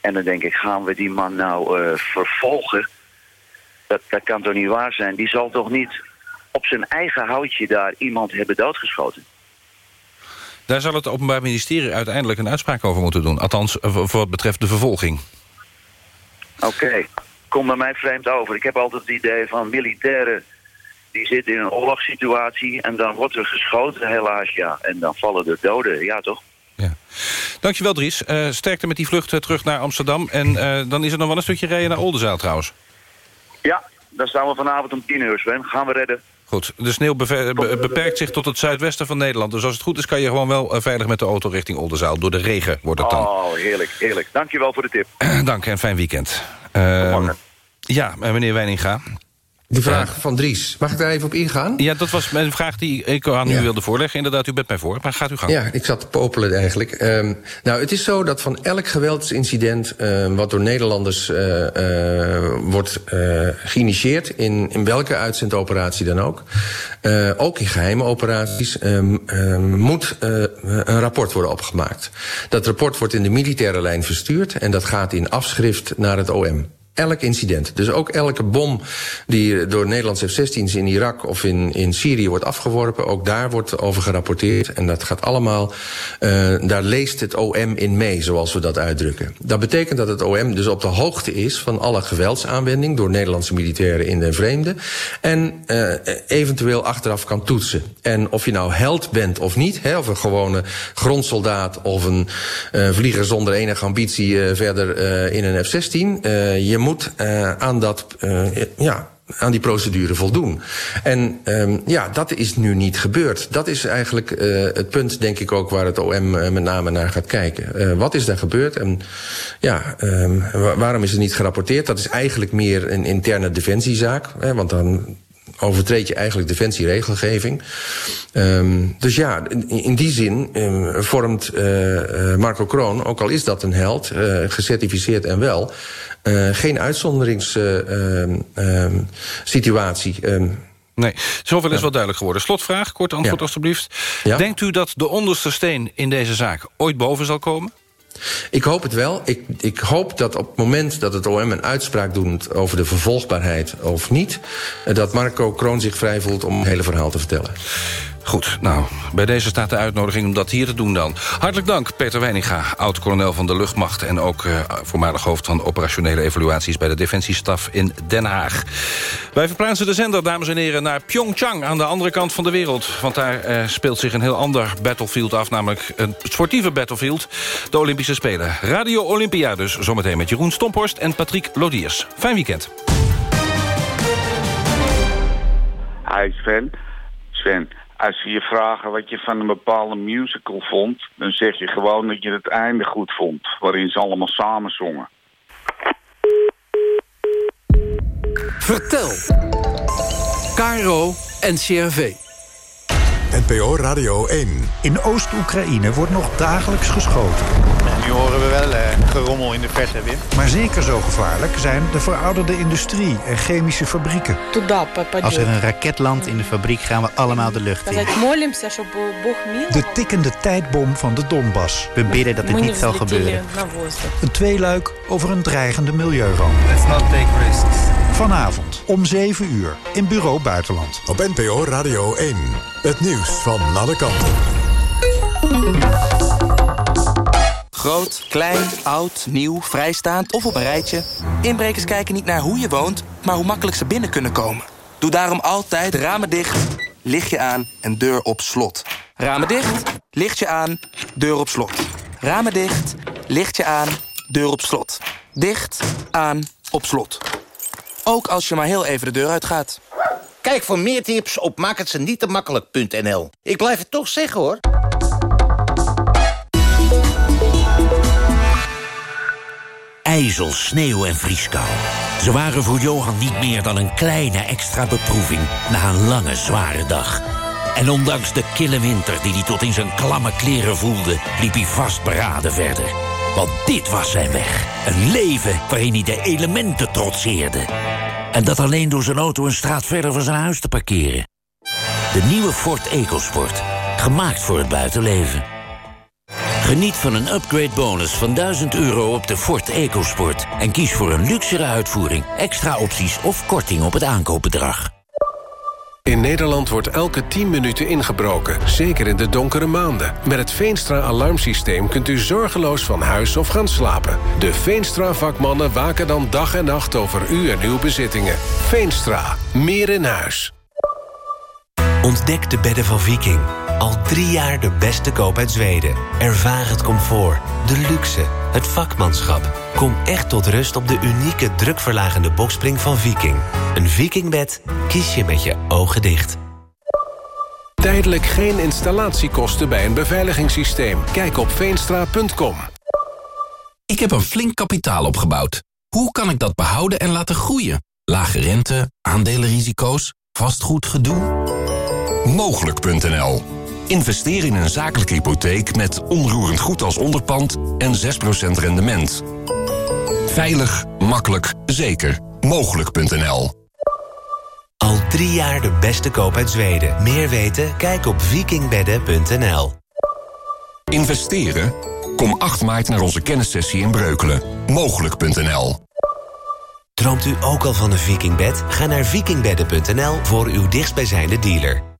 En dan denk ik, gaan we die man nou uh, vervolgen? Dat, dat kan toch niet waar zijn? Die zal toch niet op zijn eigen houtje daar iemand hebben doodgeschoten? Daar zal het Openbaar Ministerie uiteindelijk een uitspraak over moeten doen. Althans, voor wat betreft de vervolging. Oké, okay. Kom bij mij vreemd over. Ik heb altijd het idee van militairen... die zitten in een oorlogssituatie en dan wordt er geschoten, helaas, ja. En dan vallen er doden, ja toch? Ja. Dankjewel, Dries. Uh, sterkte met die vlucht terug naar Amsterdam. En dan is er nog wel een stukje rijden naar Oldenzaal trouwens. Ja, daar staan we vanavond om 10 uur, Sven. Gaan we redden. Goed, de sneeuw beperkt zich tot het zuidwesten van Nederland. Dus als het goed is kan je gewoon wel veilig met de auto richting Oldenzaal. Door de regen wordt het dan. Oh, heerlijk, heerlijk. Dankjewel voor de tip. (clears throat) Dank en fijn weekend. Uh, ja, meneer Weininga. Die vraag van Dries. Mag ik daar even op ingaan? Ja, dat was mijn vraag die ik aan u wilde voorleggen. Inderdaad, u bent mij voor. Maar gaat u gang. Ja, ik zat te popelen eigenlijk. Um, nou, het is zo dat van elk geweldsincident... Uh, wat door Nederlanders uh, uh, wordt geïnitieerd... In, in welke uitzendoperatie dan ook... ook in geheime operaties... moet een rapport worden opgemaakt. Dat rapport wordt in de militaire lijn verstuurd... en dat gaat in afschrift naar het OM. Elk incident. Dus ook elke bom die door Nederlandse F-16's in Irak of in, in Syrië wordt afgeworpen... ook daar wordt over gerapporteerd. En dat gaat allemaal... Uh, daar leest het OM in mee, zoals we dat uitdrukken. Dat betekent dat het OM dus op de hoogte is... van alle geweldsaanwending door Nederlandse militairen in de vreemde... en uh, eventueel achteraf kan toetsen. En of je nou held bent of niet... Hè, of een gewone grondsoldaat of een vlieger zonder enige ambitie... verder in een F-16... je moet uh, aan dat, uh, ja, aan die procedure voldoen. En um, ja, dat is nu niet gebeurd. Dat is eigenlijk uh, het punt, denk ik ook, waar het OM met name naar gaat kijken. wat is daar gebeurd en ja, um, waarom is het niet gerapporteerd? Dat is eigenlijk meer een interne defensiezaak. Hè, want dan overtreed je eigenlijk defensieregelgeving. Um, dus ja, in, in die zin um, vormt uh, Marco Kroon, ook al is dat een held, uh, gecertificeerd en wel... Geen uitzonderingssituatie. Um, Nee, zoveel is wel duidelijk geworden. Slotvraag, kort antwoord ja. alstublieft. Ja? Denkt u dat de onderste steen in deze zaak ooit boven zal komen? Ik hoop het wel. Ik, ik hoop dat op het moment dat het OM een uitspraak doet... over de vervolgbaarheid of niet... dat Marco Kroon zich vrij voelt om het hele verhaal te vertellen. Goed, nou, bij deze staat de uitnodiging om dat hier te doen dan. Hartelijk dank, Peter Weininga, oud-kolonel van de luchtmacht... en ook uh, voormalig hoofd van operationele evaluaties... bij de Defensiestaf in Den Haag. Wij verplaatsen de zender, dames en heren, naar Pyeongchang... aan de andere kant van de wereld. Want daar uh, speelt zich een heel ander battlefield af... namelijk een sportieve battlefield, de Olympische Spelen. Radio Olympia dus, zometeen met Jeroen Stomphorst en Patrick Lodiers. Fijn weekend. Hi Sven. Sven, als ze je vragen wat je van een bepaalde musical vond... dan zeg je gewoon dat je het einde goed vond, waarin ze allemaal samen zongen. Vertel. Caro en CRV. NPO Radio 1. In Oost-Oekraïne wordt nog dagelijks geschoten. nu horen we wel eh, gerommel in de verte, Wim. Maar zeker zo gevaarlijk zijn de verouderde industrie en chemische fabrieken. Als er een raket landt in de fabriek, gaan we allemaal de lucht in. De tikkende tijdbom van de Donbass. We bidden dat dit niet zal gebeuren. Een tweeluik over een dreigende milieuramp. Let's not take risks. Vanavond om 7 uur in Bureau Buitenland. Op NPO Radio 1. Het nieuws van alle kanten. Groot, klein, oud, nieuw, vrijstaand of op een rijtje. Inbrekers kijken niet naar hoe je woont, maar hoe makkelijk ze binnen kunnen komen. Doe daarom altijd ramen dicht, lichtje aan en deur op slot. Ramen dicht, lichtje aan, deur op slot. Ramen dicht, lichtje aan, deur op slot. Dicht, aan, op slot. Ook als je maar heel even de deur uitgaat. Kijk voor meer tips op maakhetzenietemakkelijk.nl. Ik blijf het toch zeggen, hoor. IJzel, sneeuw en vrieskou. Ze waren voor Johan niet meer dan een kleine extra beproeving... na een lange, zware dag. En ondanks de kille winter die hij tot in zijn klamme kleren voelde... liep hij vastberaden verder. Want dit was zijn weg. Een leven waarin hij de elementen trotseerde. En dat alleen door zijn auto een straat verder van zijn huis te parkeren. De nieuwe Ford EcoSport. Gemaakt voor het buitenleven. Geniet van een upgrade bonus van 1000 euro op de Ford EcoSport. En kies voor een luxere uitvoering, extra opties of korting op het aankoopbedrag. In Nederland wordt elke 10 minuten ingebroken, zeker in de donkere maanden. Met het Veenstra-alarmsysteem kunt u zorgeloos van huis of gaan slapen. De Veenstra-vakmannen waken dan dag en nacht over u en uw bezittingen. Veenstra, meer in huis. Ontdek de bedden van Viking. Al drie jaar de beste koop uit Zweden. Ervaar het comfort, de luxe, het vakmanschap. Kom echt tot rust op de unieke drukverlagende bokspring van Viking. Een Vikingbed kies je met je ogen dicht. Tijdelijk geen installatiekosten bij een beveiligingssysteem. Kijk op veenstra.com. Ik heb een flink kapitaal opgebouwd. Hoe kan ik dat behouden en laten groeien? Lage rente, aandelenrisico's, vastgoedgedoe? Mogelijk.nl Investeer in een zakelijke hypotheek met onroerend goed als onderpand en 6% rendement. Veilig, makkelijk, zeker. Mogelijk.nl Al drie jaar de beste koop uit Zweden. Meer weten? Kijk op vikingbedden.nl Investeren? Kom 8 maart naar onze kennissessie in Breukelen. Mogelijk.nl Droomt u ook al van een vikingbed? Ga naar vikingbedden.nl voor uw dichtstbijzijnde dealer.